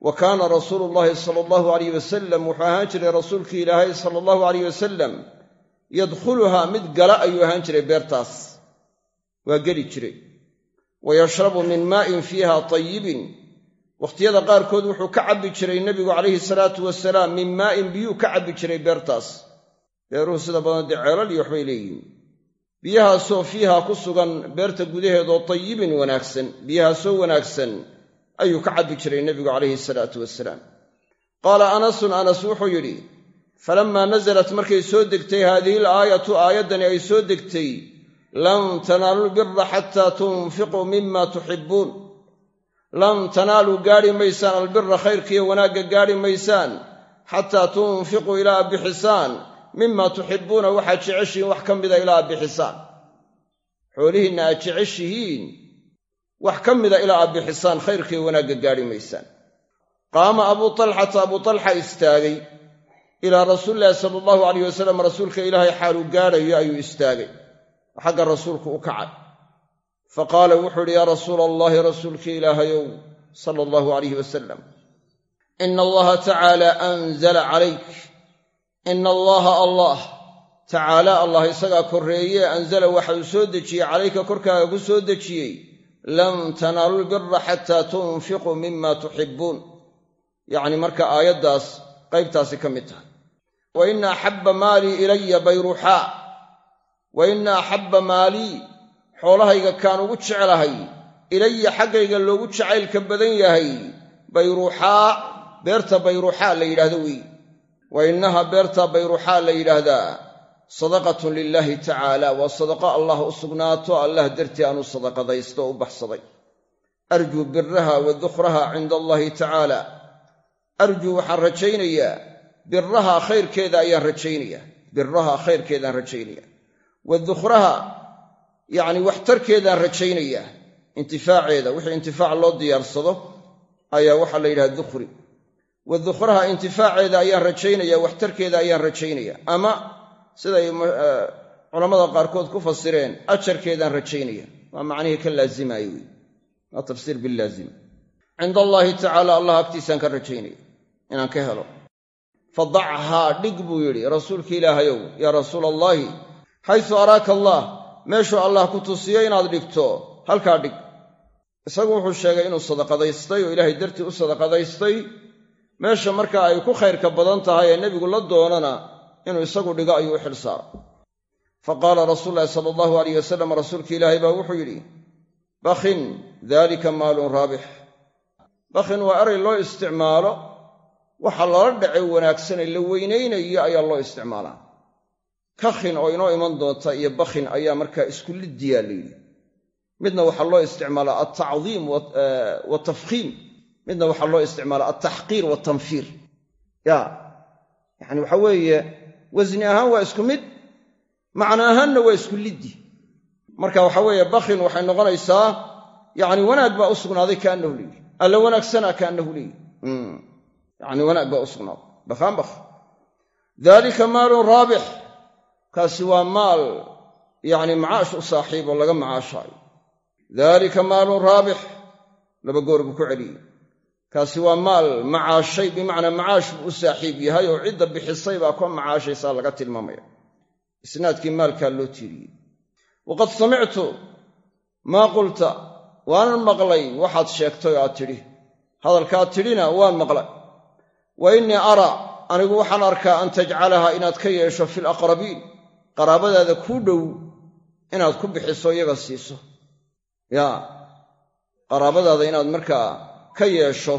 wa kaana rasuulu llaahi sala allahu alayh wasalam wuxuu ahaan jiray rasuulkii ilaahay sala allahu alayh wasalam yadkhuluhaa mid gala ayuu ahaan jiray beertaas. Waa geli jiray. Wa yashrabu min maa'in fiiha tayibin wakhtiyada qaarkood wuxuu ka cabbi jiray nebigu calayhi salaatu wasalaam min maa'in biyuu ka cabbi jiray beertaas. Beeruhu sida badan dee ceelal iyo waxbay leeyihiin. Biyahaasoo fiiha ku sugan beerta gudaheedoo tayibin wanaagsan biyahaasoo wanaagsan ayuu ka cabbi jiray nebigu calayhi salaatu wasalaam qaala anasun anas wuxuu yidhi falammaa nasalat markay soo degtay haadihi alaayatu aayaddani ay soo degtay lan tanaaluu lbira xataa tunfiquu mima tuxibbuun lan tanaaluu gaadhi maysaan albira khayrkiiyo wanaagga gaadhi maysaan xataa tunfiquu ilaa a bixisaan mima tuxibbuuna waxaad jeceshihiin wax ka mida ilaa bixisaan xoolihiinna aad jeceshihiin wax ka mida ilaa aad bixisaan khayrkiiyo wanaagga gaadhi maysaan. Qaama abuu talxata abuu talxa istaagay. Ilaa rasuulilahi sala allahu alayh wasalam rasuulka ilaahay xaaluu gaadhayo ayuu istaagay. Xagga rasuulku u kacay fa qaala wuxuu idhi yaa rasuula allaahi rasuulkii ilaahayow sala allahu alayh wasalam ina allaha tacaala anzala calayk ina allaha allah tacaala allah isagaa korreeye anzala waxa uu soo dejiyey calayka korkaaga ku soo dejiyey lan tanaalu lbira xataa tunfiquu mima tuxibbuun yacni marka aayaddaas qaybtaasi ka mid tahay wa ina axabba maalii ilaya bayruuxaa wa ina axabba maalii xoolahayga kaan ugu jeclahay ilaya xaggayga loogu jacaylka badan yahay bayruuxaa beerta bayruuxaa la yidhahdo weeye wa innaha beerta bayruuxaa la yidhaahdaa sadaqatun lilaahi tacaala waa sadaqo allah u sugnaato allah dartii aanu sadaqadaysto o u baxsaday. Arjuu biraha wa dukhraha cinda allaahi tacaala. Arjuu waxaan rajaynayaa biraha khayrkeeda ayaan rajaynaya biraha khayrkeedaan rajaynaya wa yacni waxtarkeedaan rajaynayaa intifaaceeda wixii intifaac loo diyaarsado ayaa waxaa la yidhaha dukhri. Wa dukhraha intifaaceeda ayaan rajaynaya waxtarkeeda ayaan rajaynaya. Ama siday culammada qaarkood ku fasireen ajarkeedaan rajaynaya. Waa macnihii ka laazimaayo wey waa tafsiir bilaazim cinda allaahi tacaala allah agtiisaan ka rajaynaya inaan ka helo. Fadachaa dhig buu yidhi rasuulki ilaahayow yaa rasuula allaahi xaysu araaka allah meeshuu allah ku tusiyo inaad dhigto halkaa dhig. Isagu wuxuu sheegay inuu sadaqadaystay oo ilaahay dartii u sadaqadaystay. Meesha markaa ay ku khayrka badan tahay ee nebigu la doonana inuu isagu dhigo ayuu u xil saara fa qaala rasuulu ulahi sala allahu alayh wasalam rasuulki ilaahay baa wuxuu yidhi bakhin daalika maalun raabix. Bakhin waa eray loo isticmaalo waxa lala dhace wanaagsanee la weynaynayo ayaa loo isticmaalaa kakhin oo inoo iman doonta iyo bakhin ayaa markaa isku liddiyaa la midna waxaa loo isticmaalaa altacdiim watafkhiim midna waxaa loo isticmaalaa altaxqiir watanfiir ya yacani waxa weeye wasni ahaan waa isku mid macno ahaanna waa isku liddi. Marka waxa weeye bakhin waxay noqonaysaa yacni wanaag baa u sugnaaday kaannahu leeyihi alla wanaagsanaa kaannahu leeyihi yacni wanaag baa u sugnaaday. Bakhaanbakh daalika maalun raabix kaasi waa maal yacni macaash u saaxiib oo laga macaashaayo daalika maalun raabix laba goor buu ku celiyey. Kaasi waa maal macaashay bimacnaa macaash buu u saaxiib yahay oo cidda bixisay baa ka macaashaysaa laga tilmaamaya. Isnaadkii maalkaa loo tiiriyey waqad samictu maa qulta waanan maqlay waxaad sheegtay oo aad tidhi. Hadalkaad tidhina waan maqlay. Wa innii araa anigu waxaan arkaa an tajcalaha inaad ka yeesho fi alaqrabiin qaraabadaada kuu dhow inaad ku bixiso iyaga siiso. Yaa qaraabadaada inaad markaa ka yeesho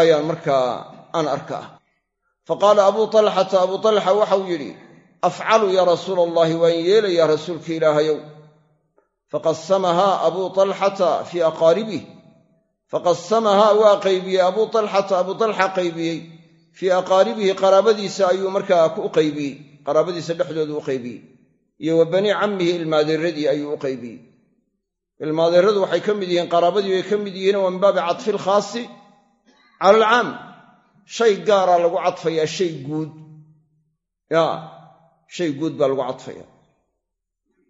ayaan markaa aan arkaa fa qaala abuu talxata abuu talxa waxau yidhi afcalu yaa rasuula allaahi waan yeelayaa rasuulka ilaahayow. Faqasamahaa abuu talxata fii aqaaribih faqasamahaa waa qaybiyey abuu talxata abuu talxa qaybiyey. Fii aqaaribihi qaraabadiisa ayuu markaa u qaybiyey qaraabadiisa dhexdoodu u qaybiyey iyo wa banii cammihi ilmaadeeradii ayuu u qaybiyey ilmaadeeradu waxay ka mid yihiin qaraabadii bay ka mid yihiin waa min baabi cadfi lkhaasi cala alcaam. Shay gaaraa lagu cadfayaa shay guud. Ya shay guud baa lagu cadfaya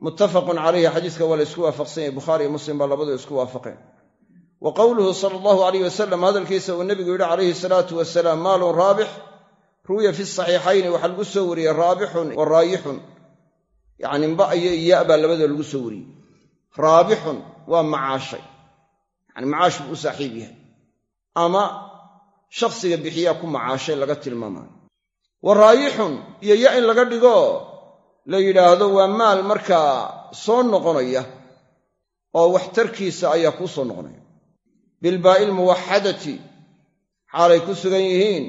muttafaqun calayhi xadiiska waa la isku waafaqsan yahay bukhaariiyo muslim baa labadu isku waafaqeen. Wa qowluhu sala allahu alayh wasalam hadalkiisa uu nebigu yidhi calayhi salaatu wasalaam maalun raabix ruwiya fi saxiixayni waxaa lagu soo wariyey raabixun wa raayixun. Yacni mba iyo iya baa labadoo lagu soo wariyey. Raabixun waa macaashay. Yani macaash buu u saaxiib yahay. Ama shakhsiga bixiyaa ku macaashay laga tilmaamaayo wa raayixun iyo ya in laga dhigo la yidhaahdo waa maal markaa soo noqonaya oo waxtarkiisa ayaa kuu soo noqonaya. Bilbaa'i almuwaxadati xaalay ku sugan yihiin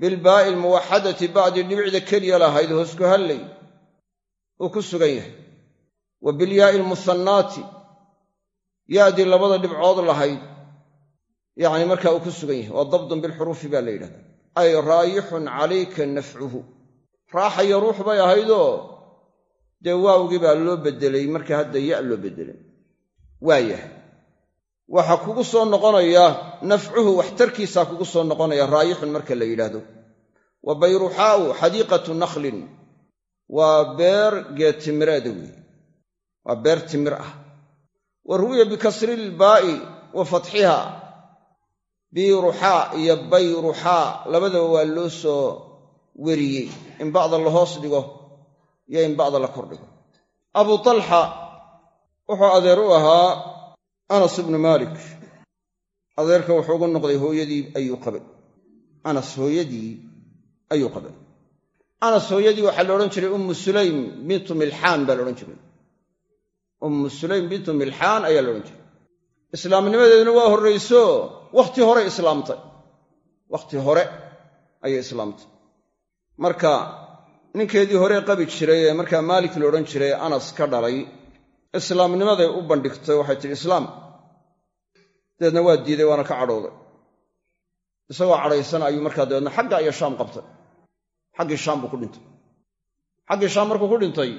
bilbaa'i almuwaxadati ba'dii dhibicda keliya lahayd hoosku hallay uu ku sugan yahay wa bilyaa'i almusannaati ya'dii labada dhibcood lahayd yacni markaa uu ku sugan yahay waa dabdun bilxuruufi baa la yidhahdaa ay raayixun calayka nafcuhu raaxa iyo ruux bay ahaydoo dee waawgii baa loo beddelay marka hadda ya' loo beddelay waayahay waxaa kugu soo noqonaya nafcuhu waxtarkiisaa kugu soo noqonaya raayixun marka la yidhaahdo. Wa bayruxaa'u xadiiqatu nakhlin. Waa beer geedtimireeda weeye waa beer timir ah. Wa ruwiya bikasrilbaa'i wa fatxiha. Biiruxaa iyo bayruxaa labadaba waa loo soo weriyey in bacda la hoos dhigo iyo in bacda la kor dhigo. Abuu talxa wuxuu adeer u ahaa anas ibnu maalik adeerka wuxuu ugu noqday hooyadii ayuu qabay. Anas hooyadii ayuu qabay. Anas hooyadii waxaa la odhan jiray ummu sulaym bintu milxaan baa la odhan jiray. Ummu sulaym bintu milxaan ayaa la odhan jiray. Islaamnimadeeduna waa horrayso. Wakhti hore islaamtay. Wakhti hore ayay islaamtay. Marka ninkeedii hore qabi jiray ee markaa maalik la odhan jiray anas ka dhalay islaamnimaday u bandhigtay waxay tidhi islaam dabeedna waa diiday waana ka cadhooday isagoo cadhaysan ayuu markaa dabeedna xagga iyo shaam qabtay. Xaggii shaam buu ku dhintay. Xaggii shaam markuu ku dhintay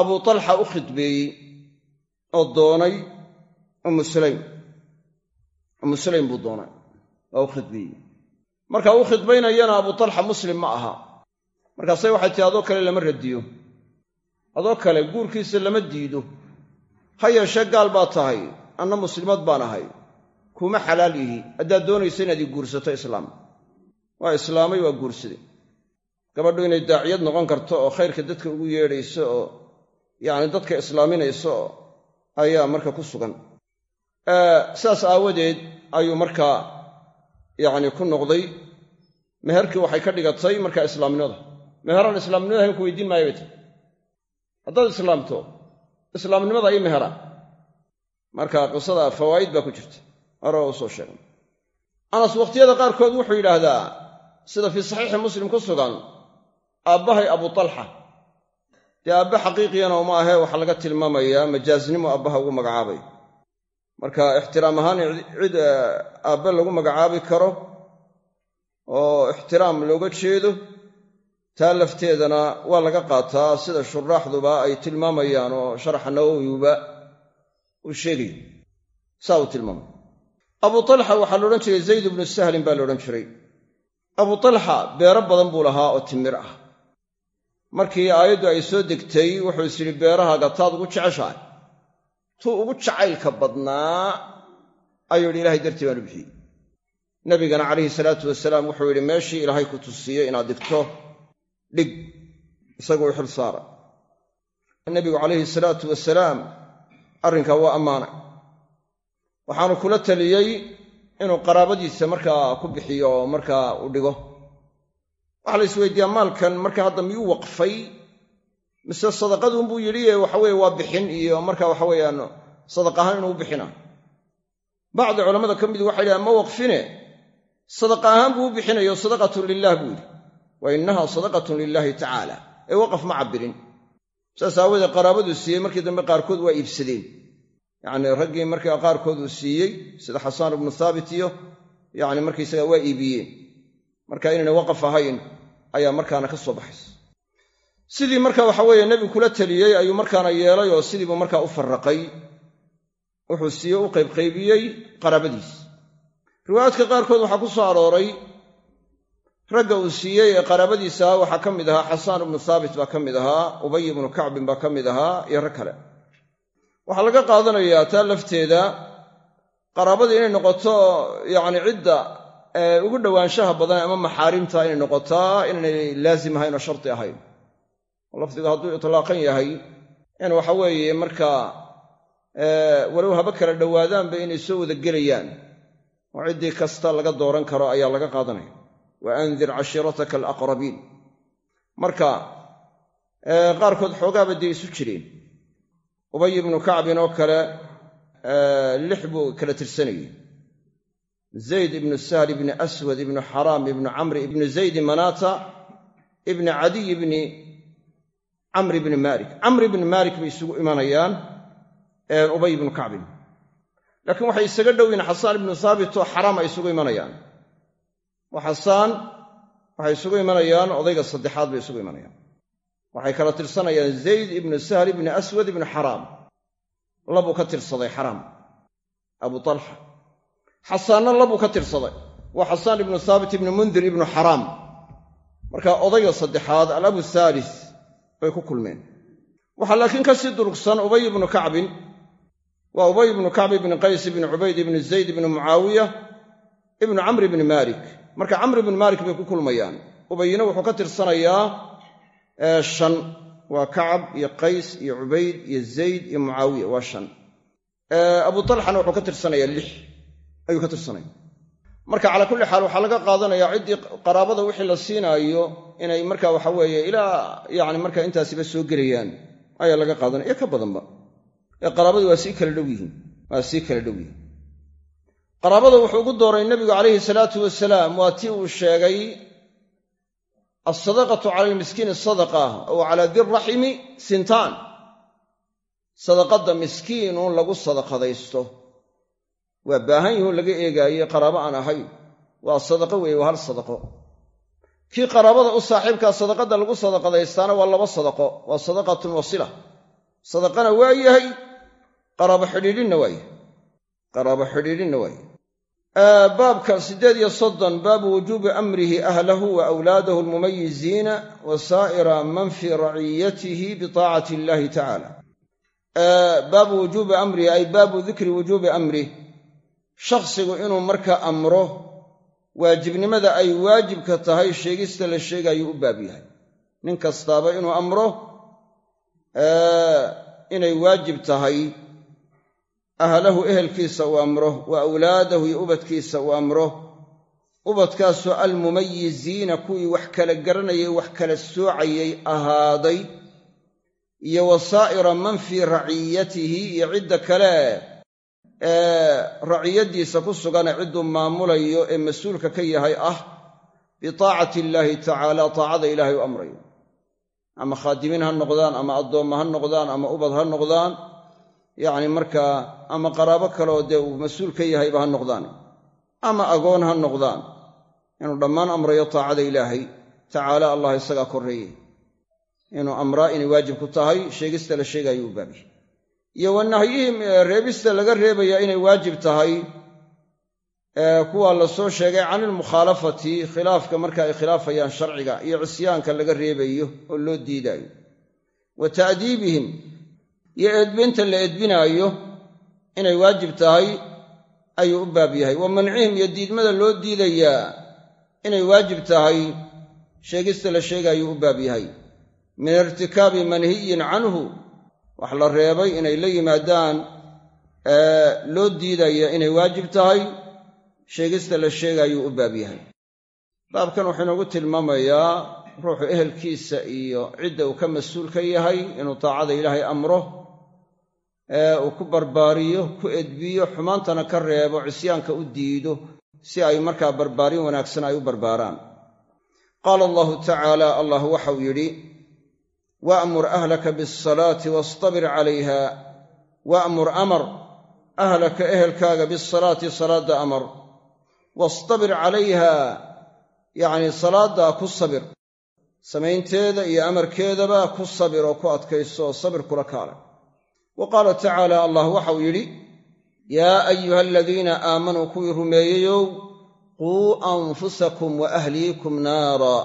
abu talxa u khidbeeyey oo doonay ummu sulaym. Ummu sulaym buu doonay waa u khidbeeyey. Marka u khidbaynayana abu talxa muslim ma aha. Markaasay waxay tihi adoo kale lama radiyo adoo kale guurkiisa lama diido. Ha yeeshee gaal baa tahay. Anna muslimad baan ahay. Kuma xalaal ihi haddaad doonaysa inaad ii guursato islaam. Waa islaamay waa guursaday gabadhu inay daaciyad noqon karto oo khayrka dadka ugu yeedhayso oo yacni dadka islaaminayso ayaa marka ku sugan. Sidaas aawadeed ayuu markaa yacni ku noqday. Meherkii waxay ka dhigatay markaa islaamnimada. Meheraan islaamnimada hayn ku weydiin maayo bay tahy haddaad islaamto islaamnimada ii mehera marka qisada fawaa'id baa ku jirta hore waa u soo sheegay. Anas wakhtiyada qaarkood wuxuu yidhaahdaa sida fii saxiixi muslim ku sugan aabbahay abu talxa. Dee aabbe xaqiiqiyana uma ahee waxaa laga tilmaamayaa majaaznimo aabbaha ugu magacaabay. Marka ixtiraam ahaan cid aabbe lagu magacaabi karo oo ixtiraam looga jeedo taa lafteedana waa laga qaataa sida shuraaxduba ay tilmaamayaan oo sharaxa nawowiyuba uu sheegayo. Saa uu tilmaamay. Abu talxa waxaa la odhan jiray zayd ibnu sahlin baa la odhan jiray. Abu talxa beero badan buu lahaa oo timir ah. Markii aayaddu ay soo degtay wuxuu is yidhi beerahaaga taad ugu jeceshahay. Tuu ugu jacaylka badnaa ayuu yidhi ilahay dartii baanu bixiyey. Nebigana calayhi salaatu wasalaam wuxuu yidhi meeshii ilaahay ku tusiiyo inaad dhigto dhig isaguu xil saara. Nebigu calayhi salaatu wasalaam arrinkaa waa ammaanay waxaanu kula taliyey inuu qaraabadiisa markaa ku bixiyo oo markaa u dhigo. Waxaa la isweydiiyaa maalkan marka hadda miyuu waqfay? Mise sadaqaduunbuu yidhi waxaweye waa bixin iyo marka waxa weeyaan sadaq ahaan inuu bixina. Bacdi culammada ka mid waxay dhahaan ma waqfine? Sadaqa ahaan buu u bixinayo sadaqatun lilah buu yidhi wa sadaqatun lilaahi tacaala ee waqaf ma cabbirin saas aawoodee qaraabaduu siiyey markii dambe qaarkood waa iibsadeen. Yacnii raggii markaa qaarkood uu siiyey sida xasaan ibnu thaabit iyo yacni markaysaga waa iibiyeen. Marka inaynay waqaf ahayn ayaa markaana ka soo baxaysa. Sidii marka waxa weeye nebigu kula teliyey ayuu markaana yeelay oo sidiibuu markaa u farraqay. Wuxuu siiye u qaybqaybiyey qaraabadiis. Riwaayaadka qaarkood waxaa ku soo arooray ragga uu siiyey ee qaraabadiisa waxaa ka mid ahaa xasaan ibnu thaabit baa ka mid ahaa ubay ibnu kacbin baa ka mid ahaa iyo rag kale. Waxaa laga qaadanayaa taa lafteeda qaraabadii inay noqoto yacni cidda ugu dhowaanshaha badan ama maxaarimta inay noqotaa inaynay laazim ahayn oo sharti ahayn. Lafdigu hadduu itlaaqan yahay in waxa weeye markaa walow haba kala dhowaadaanba inay soo wada gelayaan. Oo ciddii kasta laga dooran karo ayaa laga qaadanaya wa andir cashiirataka alaqrabiin marka qaarkood xoogaaba dee isu jireen ubay ibnu kacbin oo kale lix buu kala tirsanayey zayd ibnu sahl ibni aswad ibnu xaraam ibnu camri ibnu zaydi manata ibni cadiy ibni camr ibni malik camr ibni malik bay isugu imanayaan ubay ibnu kacbin laakiin waxay isaga dhowiin xasaan ibnu haabit xaraam ay isugu imanayaan oo xasaan waxay isugu imanayaan odayga saddexaad bay isugu imanayaan. Waxay kala tirsanayaan zayd ibnu sahl ibni aswad ibnu xaraam labuu ka tirsaday xaraam abu talxa xasaanna labuu ka tirsaday. Waa xasaan ibnu haabit ibnu mundir ibnu xaraam marka odayga saddexaad alabu haalis bay ku kulmeen. Waxaa laakiin ka sii durugsan ubay ibnu kacbin waa ubay ibnu kacb ibni qays ibni cubayd ibni zayd ibni mucaawiya ibnu camr ibni maalik marka camr ibni maalik bay ku kulmayaan. Ubayna wuxuu ka tirsanayaa shan. Waa kacab iyo qays iyo cubayd iyo zayd iyo mucaawiya. Waa shan. Abu talxana wuxuu ka tirsanayaa lix. Ayuu ka tirsanaya. Marka calaa kulli xaal waxaa laga qaadanayaa ciddii qaraabada wixii la siinaayo inay marka waxa weeye ilaa yani marka intaasiba soo gelayaan ayaa laga qaadanaya. Iyo ka badanba. Ee qaraabadu waa sii kala dhow yihiin. Waa sii kala dhow yihiin qaraabada wuxuu ugu dooray nebigu calayhi salaatu wasalaam. Waa tii uu sheegay alsadaqatu cala almiskiini sadaqa ow cala diraximi sintaan. Sadaqadda miskiinuun lagu sadaqadaysto. Waa baahan yihuun laga eegaaye qaraabo aan ahayn. Waa sadaqo weeye waa hal sadaqo. Kii qaraabada u saaxiibkaa sadaqadda lagu sadaqadaystaana waa laba sadaqo. Waa sadaqatun wasila. Sadaqana waa yahay qaraabo xidhiidhinna waa yahay. Qaraabo xidhiidhinna waa baabka siddeed iyo soddon baabu wujuubi amrihi ahlahu wa awlaadahu almumayiziina wa saa'ira man fii raciyatihi bitaacati illahi tacaala baabu wujuubi amrihi ay baabu dikri wujuubi amrih shakhsigu inuu marka amro waajibnimada ay waajibka tahay sheegista la sheegayuu u baab yahay. Nin kastaaba inuu amro inay waajib tahay ahlahu ehelkiisa uu amro wa awlaadahu iyo ubadkiisa uu amro. Ubadkaasoo almumayiziina kuwii wax kala garanayay wax kala soocayay ahaaday. Iyo wasaa'ira man fii raciyatihi iyo cidda kale ee raciyaddiisa ku sugane cidduu maamulayo ee mas'uulka ka yahay ah bitaacati illaahi tacaala taacada ilaahay u amrayo. Ama khaadimiin ha noqdaan ama addoomma ha noqdaan ama ubad ha noqdaan. Yacni markaa ama qaraabo kaleoo dee uu mas'uul ka yahayba ha noqdaan. Ama agoon ha noqdaan. Inuu dhammaan amrayo taacada ilaahay tacaala allah isagaa korreeyey. Inuu amraa inay waajib ku tahay sheegista la sheegayo u baabiye iyo wanahyihim reebista laga reebayaa inay waajib tahay kuwaa la soo sheegay can ilmukhaalafati khilaafka marka ay khilaafayaan sharciga iyo cisyaanka laga reebayo oo loo diidaayo. Wa ta'diibihim iyo eedbinta la edbinaayo inay waajib tahay ayuu u baab yahay. Wa mancihim iyo diidmada loo diidayaa inay waajib tahay sheegista la sheegaayuu u baab yahay. Min irtikaabi manhiyin canhu wax la reebay inay la yimaadaan loo diidaya inay waajib tahay sheegista la sheegaayuu u baab yahay. Baabkan wuxuu inoogu tilmaamayaa ruuxu ehelkiisa iyo cidda uu ka mas'uul ka yahay inuu taacada ilaahay amro ee uu ku barbaariyo ku edbiyo xumaantana ka reebo cisyaanka u diido si ay markaa barbaarin wanaagsan ay u barbaaraan. Qaala allahu tacaala allah waxau yidhi waamur ahlaka biasalaati wastabir calayha waamur amar ahlaka ehelkaaga bisalaati salaadda amar wastabir calayha yacnii salaaddaa ku sabir samaynteeda iyo amarkeedaba ku sabir oo ku adkayso sabir kula kaala wa qaala tacaala allah waxau yidhi yaa ayuha aladiina aamanuu kuwii rumeeyeyow quu anfusakum wa ahliikum naara.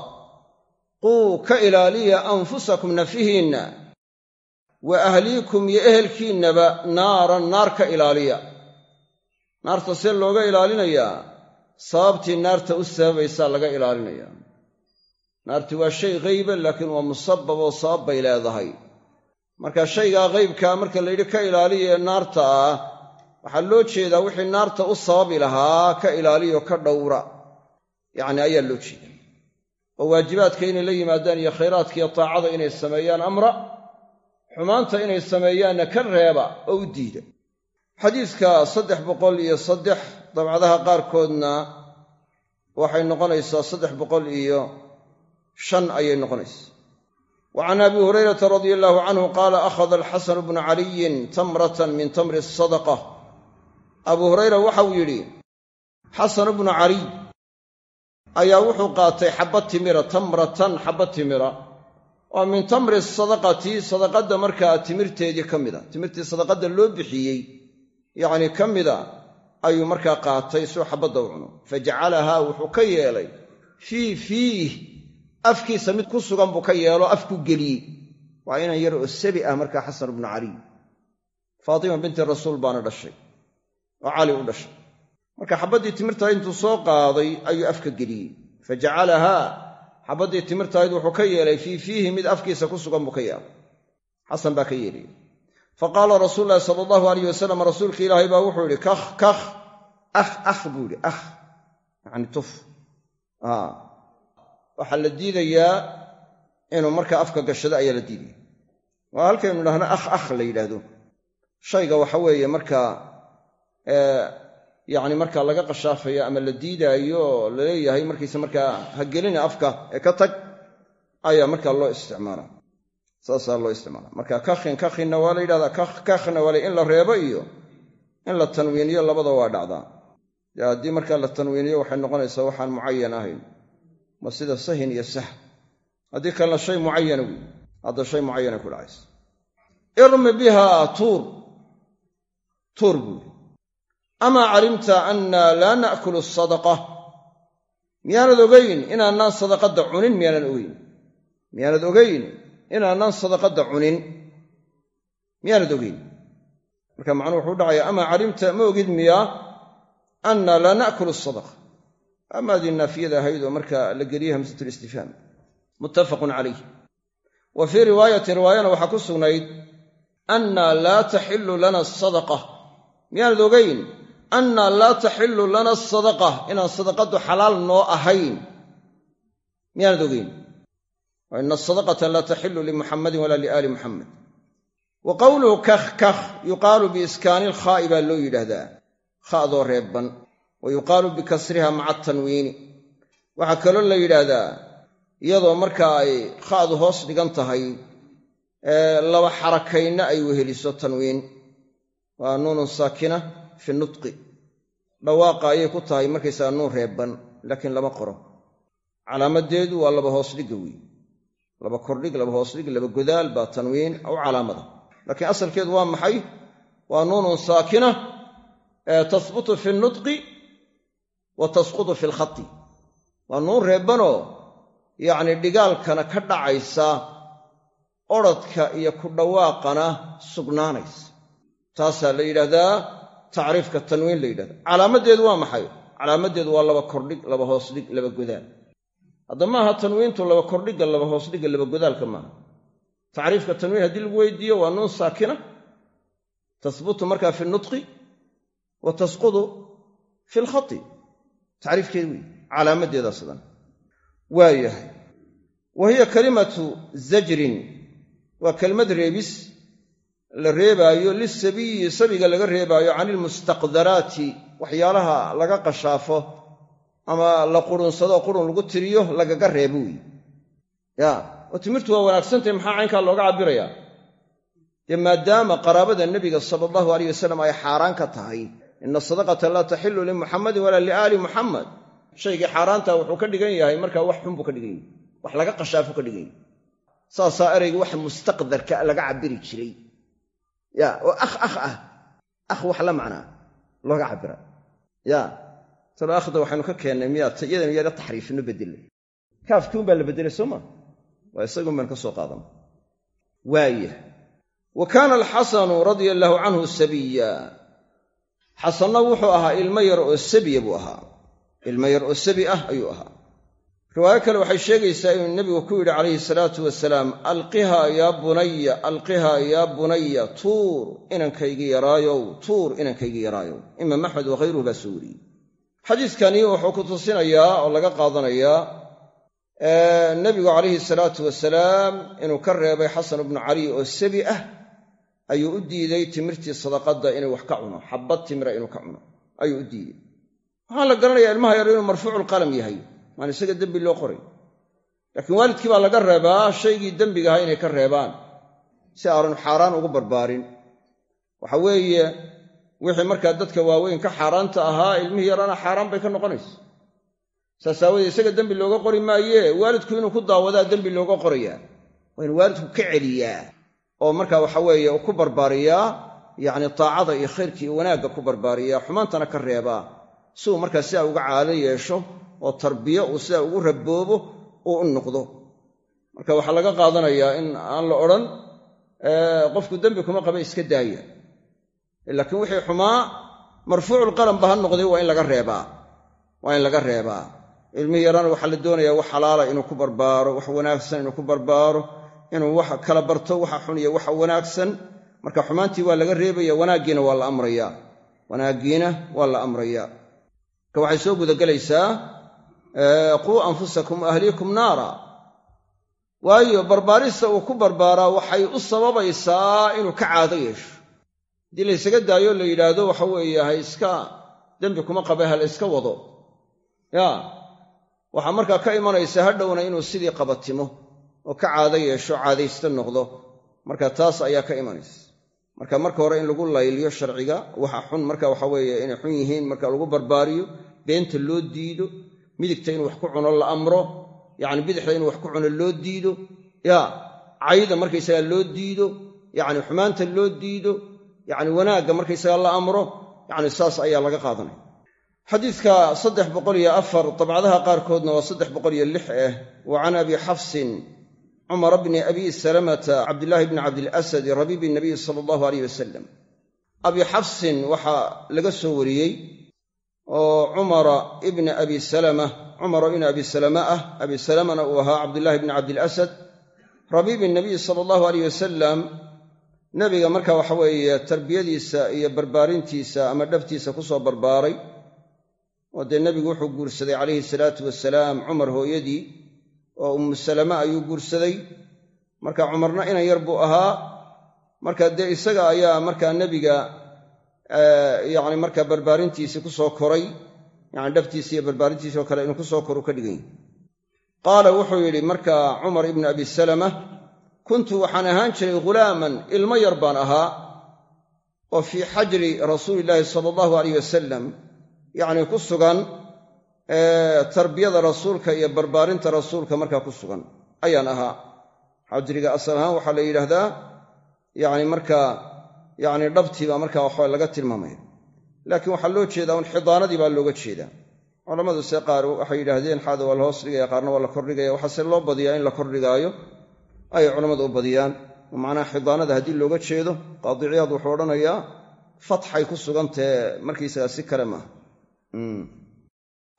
Quu ka ilaaliya anfusakum nafihiinna wa ahliikum iyo ehelkiinnaba naaran naar ka ilaaliya. Naarta see looga ilaalinayaa sababtii naarta u sababaysaa laga ilaalinayaa naarti waa shay ghayba laakiin waa musabab oo sabab bay leedahay marka shaygaa ghaybkaa marka layidhi ka ilaaliya ee naarta ah waxaa loo jeedaa wixii naarta u sababi lahaa ka ilaaliyo ka dhowra. Yacni ayaa loo jeeda oo waajibaadka inay la yimaadaan iyo khayraadka iyo taacada inay sameeyaan amra xumaanta inay sameeyaanna ka reeba oo u diida. Xadiiska saddex boqol iyo saddex dabcadaha qaarkoodna waxay noqonaysaa saddex boqol iyo shan ayay noqonaysaa wa can abi hurayrata radia allahu canhu qaala akhada alxasanu bnu caliyin tamratan min tamri asadaqa abuu hurayra waxau yidhi xasanu bnu caliy ayaa wuxuu qaatay xabba timira tamratan xabba timira oo min tamri sadaqati sadaqadda markaa timirteedii ka mida timirtii sadaqadda loo bixiyey yacnii ka mida ayuu markaa qaatay suu xabbadda u cuno fa jacalahaa wuxuu ka yeelay fii fiih afkiisa mid ku sugan buu ka yeelo afku geliyey waa inan yar oo sabi ah markaa xasan bnu caliy faatima binti rasuul baana dhashay oo cali u dhashay. Marka xabbaddii timirtahayd intuu soo qaaday ayuu afka geliyey. Fa jacalahaa xabbaddii timirtahayd wuxuu ka yeelay fii fiihi mid afkiisa ku sugan buu ka yeelay. Xasan baa ka yeelaya fa qaala rasuulu llahi sala allahu alayh wasalam rasuulka ilaahay baa wuxuu yidhi kakh kakh ah ah buu yidhi ah yacni tuf waxaa la diidayaa inuu markaa afka gashado ayaa la diidaya waa halkaynu idhahno akh akh la yidhaahdo. Shayga waxa weeye markaa yacni markaa laga qashaafaya ama la diidaayo oo la leeyahay markiisa markaa ha gelina afka ee ka tag ayaa markaa loo isticmaalaa saasaa loo isticmaala. Marka kakhin kakhinna waa la yidhahdaa kakh kakhna waa in la reebo iyo in la tanwiiniyo labada waa dhacdaa. Haddii markaa la tanwiiniyo waxay noqonaysaa waxaan mucayan ahayn ma sida sahin iyo sah haddii kalena shay mucayana wey hadda shay mucayana ku dhacaysa. Irmi biha tuur. Tuur buuri amaa calimta anna laa na'kulu sadaqa? Miyaanad ogayn inaanaan sadaqadda cunin? Miyaanad ogeyn miyaanad ogayn inaanaan sadaqadda cunin? Miyaanad ogeyn marka macnuhu wuxuu dhacaya amaa calimta ma ogid miyaa anna laa na'kulu sadaqa amaadii naafiyada ahayd oo marka la geliyey hamsatulistifhaam muttafaqun calayh wa fii riwaayatin riwaayana waxaa ku sugnayd anna laa taxillu lana asadaqa miyaanad ogayn anna laa taxillu lana asadaqa inaan sadaqaddu xalaal noo ahayn. Miyaanad ogeyn? Wa ina asadaqata laa taxillu limuxammadin walaa liaali muxamed wa qowluhu kakh kakh yuqaalu biiskaani ilkhaa'i baa loo yidhaahdaa. Kha'doo reebban wa yuqaalu bikasriha maca tanwiini. Waxaa kaloo la yidhaahdaa iyadoo markaa ay kha'du hoos dhigan tahay laba xarakaynna ay weheliso tanwiin. Waa nuunun saakina fi nutqi. Dhawaaqa ayay ku tahay markaysaga nuun reebban laakiin lama qoro. Calaamadeedu waa laba hoos dhigga weeye laba kordhig laba hoosdhig laba godaal baa tanwiin aw calaamada. Laakiin asalkeedu waa maxay? Waa nuunun saakina tahbutu fi nutqi wa tasqutu fi lkhati waa nuun reebbanoo yacni dhigaalkana ka dhacaysa odradka iyo ku dhawaaqana sugnaanaysa. Taasaa la yidhaahdaa tacriifka tanwiin la yidhahda calaamadeedu waa maxay? Calaamadeedu waa laba kordhig laba hoosdhig laba godaal. Hadda maaha tanwiintu laba kordhigga laba hoosdhigga laba godaalka maaha tacriifka tanwiin haddii lagu weydiiyo waa nuun saakina. Tahbutu markaa fi nutqi wa tasqudu fi lkhati tacriifkeed wey calaamadeedaa sidan waayahay wa hiya kalimatu zajrin waa kelmad reebis la reebaayo lisabiyi sabiga laga reebaayo can ilmustaqdaraati waxyaalaha laga qashaafo ama la qurunsado qurun lagu tiriyo lagaga reebo weeye ya oo timirtu waa wanaagsantahy maxaa caynkaa looga cabbirayaa? Dee maadaama qaraabada nebiga sala allahu aleyh wasalam ay xaaraan ka tahay ina sadaqata laa taxilu limuxammadin walaa liaali muxammad shaygii xaaraanta wuxuu ka dhigan yahay markaa wax xun buu ka dhigan yahay. Wax laga qashaafo ka dhigan yahay. Saasaa erayga wax mustaqdarka laga cabbiri jiray. Ya oo akh akh ah. Akh wax la macnaa looga cabbira. Ya talo akhda waxaynu ka keennay miyaa iyadan yara taxriifino bedelay kaafkii un baa la bedelay soo waa isagun baynu ka soo qaadan waaya wa kaana alxasanu radia allaahu canhu sabiya xasanna wuxuu ahaa ilmo yar oo sabiya buu ahaa. Ilmo yar oo sabi ah ayuu ahaa. Riwaayo kale waxay sheegaysaa inuu nebigu ku yidhi calayhi salaatu wasalaam alqiha yaa bunaya alqiha yaa bunaya tuur inankaygi yaraayow tuur inankaygi yaraayow. Imaam axmed wakhayruhu baa soo wariyey. Xadiiskani wuxuu ku tusinayaa oo laga qaadanayaa nebigu calayhi salaatu wasalaam inuu ka reebay xasan ibnu cali oo sabi ah ayuu u diiday timirtii sadaqadda inuu wax ka cuno xabad timira inuu ka cuno. Ayuu u diidey waxaan la garanayaa ilmaha yar inuu marfuuculqalam yahay. Maan isaga dembi loo qoray. Laakiin waalidkii baa laga reebaa shaygii dembiga ahaa inay ka reebaan si aanu xaaraan ugu barbaarin. Waxa weeye wixii markaa dadka waaweyn ka xaaraanta ahaa ilmihii yarana xaaraan bay ka noqonaysa. Saas aawadee isaga dembi looga qori maayee waalidku inuu ku daawadaa dembi looga qorayaa. Waa inu waalidku ka celiyaa oo marka waxa weeye ku barbaariyaa yacni taacada iyo khayrka iyo wanaagga ku barbaariyaa xumaantana ka reebaa si uu markaa sidaa uga caado yeesho oo tarbiyo uu sidaa ugu raboobo uu u noqdo. Marka waxaa laga qaadanayaa in aan la odhan qofku dembi kuma qaba iska daaya. Laakiin wixii xumaa marfuuculqalamka ha noqday waa in laga reebaa. Waa in laga reebaa. Ilmihii yarana waxaa la doonayaa wax xalaala inuu ku barbaaro wax wanaagsan inuu ku barbaaro inuu wax kala barto waxa xun iyo waxa wanaagsan. Marka xumaantii waa laga reebaya wanaaggiina waa la amrayaa. Wanaaggiina waa la amrayaa. Marka waxay soo gudagelaysaa quu anfusakum ahliikum naara. Waayo barbaarista uu ku barbaaraa waxay u sababaysaa inuu ka caado yeesho. Haddii la ysaga daayo la yidhaahdo waxa weeye ha iska dembi kuma qabe ha la iska wado. Ya waxaa markaa ka imanaysa hadhowna inuu sidii qabatimo oo ka caado yeesho caadaysta noqdo marka taas ayaa ka imanaysa. Marka marka hore in lagu layliyo sharciga waxa xun marka waxa weeye inay xun yihiin marka lagu barbaariyo beenta loo diido midigta inuu wax ku cuno la amro yacni bidixda inuu wax ku cuno loo diido ya cayda markaysagaa loo diido yacni xumaanta loo diido yacni wanaagga markaysagaa la amro yacni saas ayaa laga qaadanaya. Xadiidka saddex boqol iyo afar dabcadaha qaarkoodna waa saddex boqol iyo lix ah wa can abi xafsin cumara bni abi salamata cabdillaahi bni cabdilasadi rabiibi nabiy sala allahu aleyh wasalam abi xafsin waxaa laga soo wariyey oo cumara ibni abi salama cumaro ibni abi salama ah abi salamana uu ahaa cabdullaahi bni cabdilasad rabiibi nabiy sala allahu aleyh wasalam nebiga marka waxa weeye tarbiyadiisa iyo barbaarintiisa ama dhabtiisa ku soo barbaaray. Oo dee nebigu wuxuu guursaday calayhi salaatu wasalaam cumar hooyadii oo ummu salama ayuu guursaday. Marka cumarna inan yar buu ahaa. Marka dee isaga ayaa markaa nebiga yacni markaa barbaarintiisii ku soo koray yani dhabtiisi iyo barbaarintiisi oo kale inuu ku soo koru ka dhigan yahy qaala wuxuu yidhi markaa cumar ibnu abi salama kuntu waxaan ahaan jiray ghulaaman ilmo yar baan ahaa oo fii xajri rasuulillaahi sala allahu aleyh wasalam yacnii ku sugan tarbiyada rasuulka iyo barbaarinta rasuulka markaa ku sugan. Ayaan ahaa. Xajriga asal ahaan waxaa la yidhaahdaa yacni markaa yacni dhabtii markaa waxaa laga tilmaamaya. Laakiin waxaa loo jeedaa un xidaanadii baa looga jeedaa. Culammadu se qaar waxay yidhaahdeen xaada waa la hoos dhigaya qaarna waa la kordhigaya waxaase loo badiyaa in la kordhigaayo ayay culammadu u badiyaan. Oo macnaha xidaanada haddii looga jeedo qaadiciyaad wuxuu odhanayaa fatxay ku sugantahe markiisagaa si kale maaha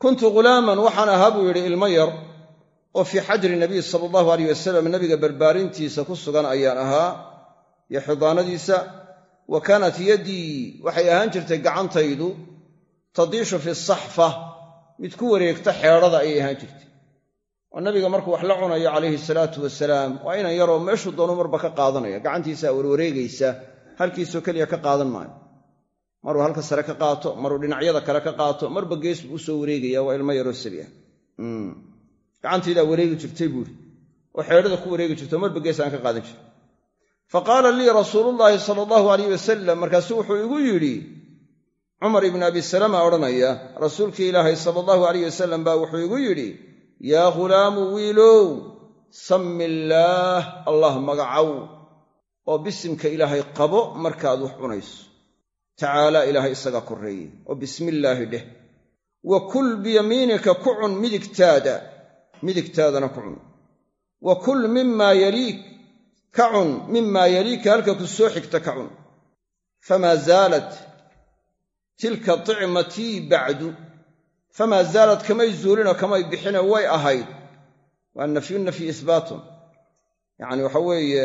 kuntu ghulaaman waxaan ahaa buu yidhi ilmo yar oo fii xajri nabiy sala allahu aleyh wasalam nabiga barbaarintiisa ku sugan ayaan ahaa iyo xidaanadiisa. Wa kaanat yaddii waxay ahaan jirtay gacantaydu tadiishu fi saxfa mid ku wareegta xeedhada ayay ahaan jirtay. Oo nabiga markuu wax la cunayo calayhi salaatu wasalaam waa inan yaroo meeshuu doonu marba ka qaadanaya gacantiisaa warwareegaysa halkiisoo keliya ka qaadan maayo maruu halka sare ka qaato maruu dhinacyada kale ka qaato marba gees buu u soo wareegaya waa ilmo yaroo sabi ah gacantaydaa wareegi jirtay buuri oo xeedhada ku wareegi jirto marba gees aan ka qaadan jira fa qaala lii rasuulullaahi sala allahu alayh wasalam markaasuu wuxuu igu yidhi cumar ibnu abi salama odhanaya rasuulkii ilaahay sala allahu alayh wasalam baa wuxuu igu yidhi yaa ghulaamu wiilow sammi illaah allah magacow oo bisimka ilaahay qabo markaad wax cunayso tacaalaa ilaahay isaga korreeye oo bismillaahi dheh. Wa kul biyamiinika ku cun midigtaada. Midigtaadana ku cun wa kul mimaa yaliik. Ka cun mimaa yaliika halka ku soo xigta ka cun famaa zaalat tilka ticmatii bacdu. Famaa zaalad kamay zuulino kamay bixine way ahayd. Waa nafyu nafyi ihbaatun yacni waxa weeye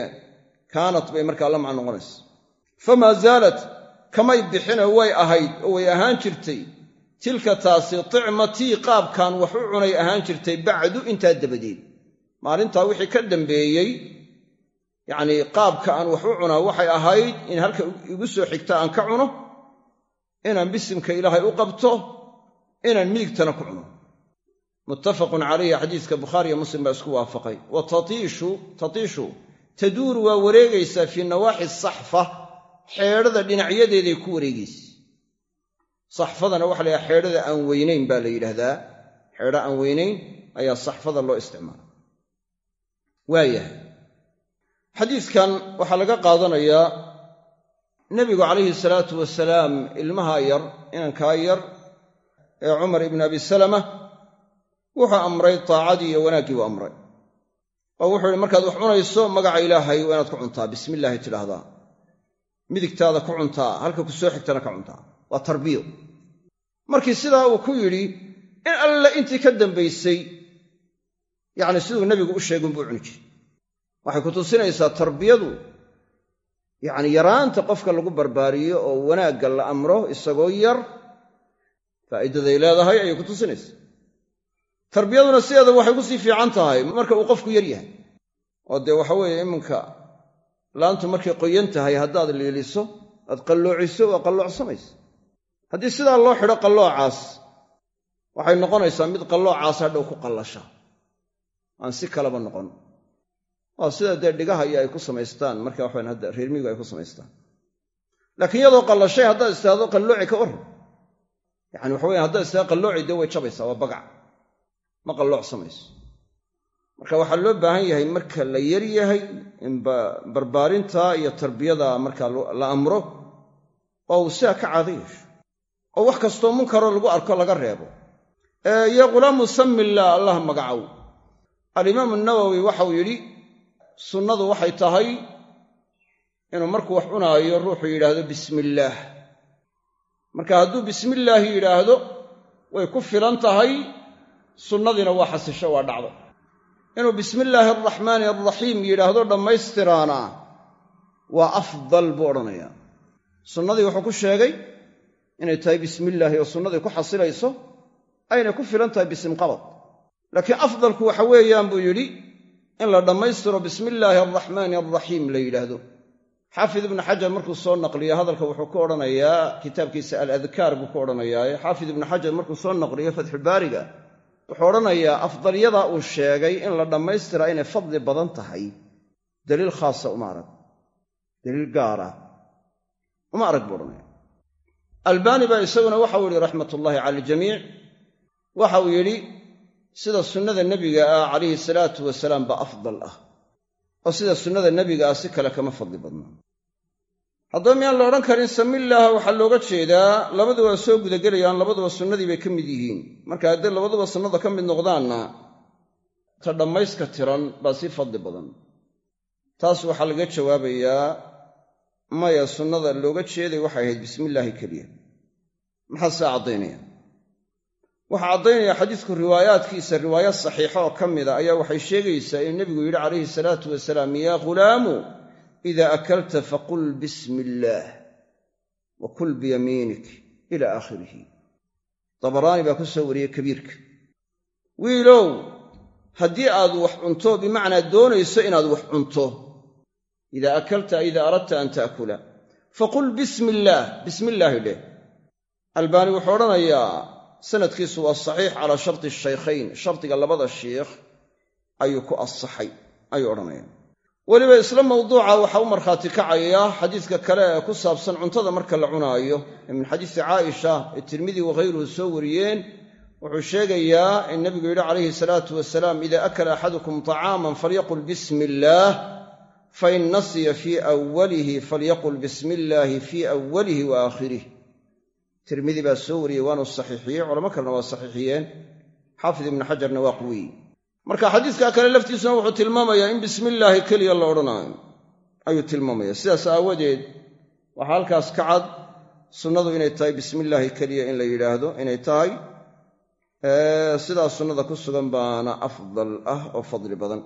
kaanat bay markaa la noqonaysa. Famaa zaalat kamay bixine way ahayd oo way ahaan jirtay. Tilka taasi ticmatii qaabkaan wax u cunay ahaan jirtay bacdu intaa dabadeed. Maalintaa wixii ka dambeeyey yacnii qaabka aan wax u cunaa waxay ahayd in halka igu soo xigta aan ka cuno inaan bisimka ilaahay u qabto inaan midigtana ku cuno. Muttafaqun calayhi xadiiska bukhaariyo muslim baa isku waafaqay. Wa tatiishu tatiishu taduuru waa wareegaysaa fii nawaaxi saxfa xeedhada dhinacyadeeday ku wareegaysa saxfadana waxa la yidhaha xeedhada aan weynayn baa la yidhaahdaa. Xeedho aan weynayn ayaa saxfada loo isticmaala waayahay xadiidkan waxaa laga qaadanayaa nebigu calayhi salaatu wasalaam ilmaha yar inankaa yar ee cumar ibnu abi salama wuxuu amray taacadii iyo wanaaggii buu amray. Oo wuxuu yihi markaad wax cunayso magaca ilaahay waa inaad ku cuntaa. Bismillaahi tidhaahdaa midigtaada ku cuntaa halka ku soo xigtana ka cuntaa waa tarbiyo. Markii sidaa uu ku yidhi in alle intii ka dambaysay yacni siduu nebigu u sheegin buu cuni jiray. Waxay ku tusinaysaa tarbiyadu yacni yaraanta qofka lagu barbaariyo oo wanaagga la amro isagoo yar faa'iidaday leedahay ayay ku tusinaysaa. Tarbiyaduna sideeda waxay ku sii fiican tahay marka uu qofku yar yahay. Oo dee waxa weeye iminka laantu markay qoyan tahay haddaad liiliso aad qalloociso waa qalloocsamaysa haddii sidaa loo xidho qalloocaas waxay noqonaysaa mid qalloocaas hadhow ku qallasha. Aan si kaleba noqon. Waa sida dee dhigaha iyo ay ku samaystaan. Marka waxayn hadda reermiigu ay ku samaystaan. Laakiin iyadoo qallashay haddaad istaado qallooci ka warran yacani waxa weye haddaad istaado qallooci dee way jabaysaa waa bagac. Ma qalloocsamayso marka waxaa loo baahan yahay marka la yar yahay in barbaarinta iyo tarbiyada marka la amro oo uu sidaa ka caado oo wax kastoo munkaroo lagu arko laga reebo. Iyo ghulaamu samillah allah magacow alimaamu nawowi waxau yidhi sunnadu waxay tahay inuu markuu wax cunaayo ruuxu yidhaahdo bismillaah marka hadduu bismillaahi yidhaahdo way ku filan tahay sunnadiina waa xasisho waa dhacdo inuu bismillaahi araxmaani araxiim yidhaahdo dhammaystiraana waa afdal buu odhanayaa sunnadii wuxuu ku sheegay inay tahay bismillaahi oo sunnadii ku xasilayso aynay ku filan tahay bisimqabad. Laakiin afdalku waxa weeyaan buu yidhi in la dhammaystiro bismillaahi alraxmaani alraxiim la yidhaahdo. Xaafid ibnu xajar markuu soo naqliyo hadalka wuxuu ku odhanayaa kitaabkiisa aladkaar buu ku odhanayaaye xaafid ibnu xajar markuu soo naqliyo fatxubaariga wuxuu odhanayaa afdalyadaa uu sheegay in la dhammaystira inay fadli badan tahay. Daliil khaasa uma arag. Daliil gaara uma arag buu odhanaya albaani baa isaguna waxau yidhi raxmatullaahi cala aljamiic. Waxa uu yidhi sida sunnada nebiga ah calayhi salaatu wasalaam baa afdal ah oo sida sunnada nebiga ah si kale kama fadli badna haddaba miyaan la odhan karin samillaaha waxaa looga jeedaa labadu waa soo gudagelayaan labaduba sunnadii bay ka mid yihiin. Marka hadday labaduba sunnada ka mid noqdaanna ta dhammayska tiran baa sii fadli badan. Taas waxaa laga jawaabayaa maya sunnada looga jeeday waxay ahayd bismillaahi keliya. Maxaa saa caddaynaya? Waxaa caddaynaya xadiidku riwaayaadkiisa riwaayad saxiixa oo ka mida ayaa waxay sheegaysaa inuu nebigu yidhi calayhi salaatu wasalaam yaa ghulaamu ida akalta faqul bismi illaah wa kul biyamiinik ila aakhirihi dabaraani baa ku soo wariyey kabiirka wiilow haddii aad wax cunto bimacnaa doonayso inaad wax cunto idaa akalta idaa aradta an ta'kula faqul bismi illaah bismi illaahi dheh albaani wuxuu odhanayaa sanadkiisu waa saxiix calaa sharti shaykhayn shardiga labada shiikh ayuu ku asaxay ayuu odhanaya weliba isla mawduuca waxaa u markhaati kacaya xadiidka kale ee ku saabsan cuntada marka la cunaayo. Ee min xadiisi caaisha ee tirmidi wakhayruhu soo wariyeen wuxuu sheegayaa in nebigu yidhi calayhi salaatu wasalaam ida akala axadukum طacaaman falyaqul bismi illaah fain nasiya fii awalihi falyaqul bismi illaahi fii awalihi wa aakhirih tirmidi baa soo wariyey waanu saxiixiyey culamo kalena waa saxiixiyeen. Xaafid ibnu xajarna waa quwiy marka xadiiska kale laftiisuna wuxuu tilmaamayaa in bismillaahi keliya la odhanaayo ayuu tilmaamaya sidaas aawadeed waxaa halkaas ka cad sunnadu inay tahay bismillaahi keliya in la yidhaahdo inay tahay sidaa sunnada ku sugan baana afdal ah oo fadli badan.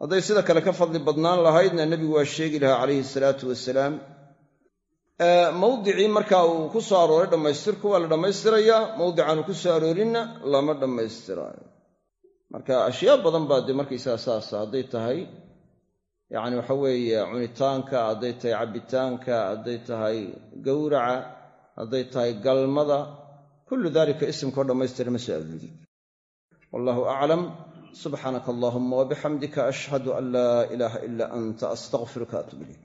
Hadday sida kale ka fadli badnaan lahaydna nebigu waa sheegi lahaa calayhi salaatu wasalaam mawdicii marka uu ku soo arooray dhammaystirku waa la dhammaystirayaa mawdicaanu ku soo aroorinna lama dhammaystiraayo marka ashyaa badan baa dee markaysaga saasa hadday tahay yacni waxa weeye cunitaanka hadday tahay cabbitaanka hadday tahay gowraca hadday tahay galmada kullu dalika isimkao dhammaystira ma soo aroori wallahu aclam subxaanaka allahuma wabixamdika ashhadu an laa ilaaha ila anta astaqfiruka atub ilayk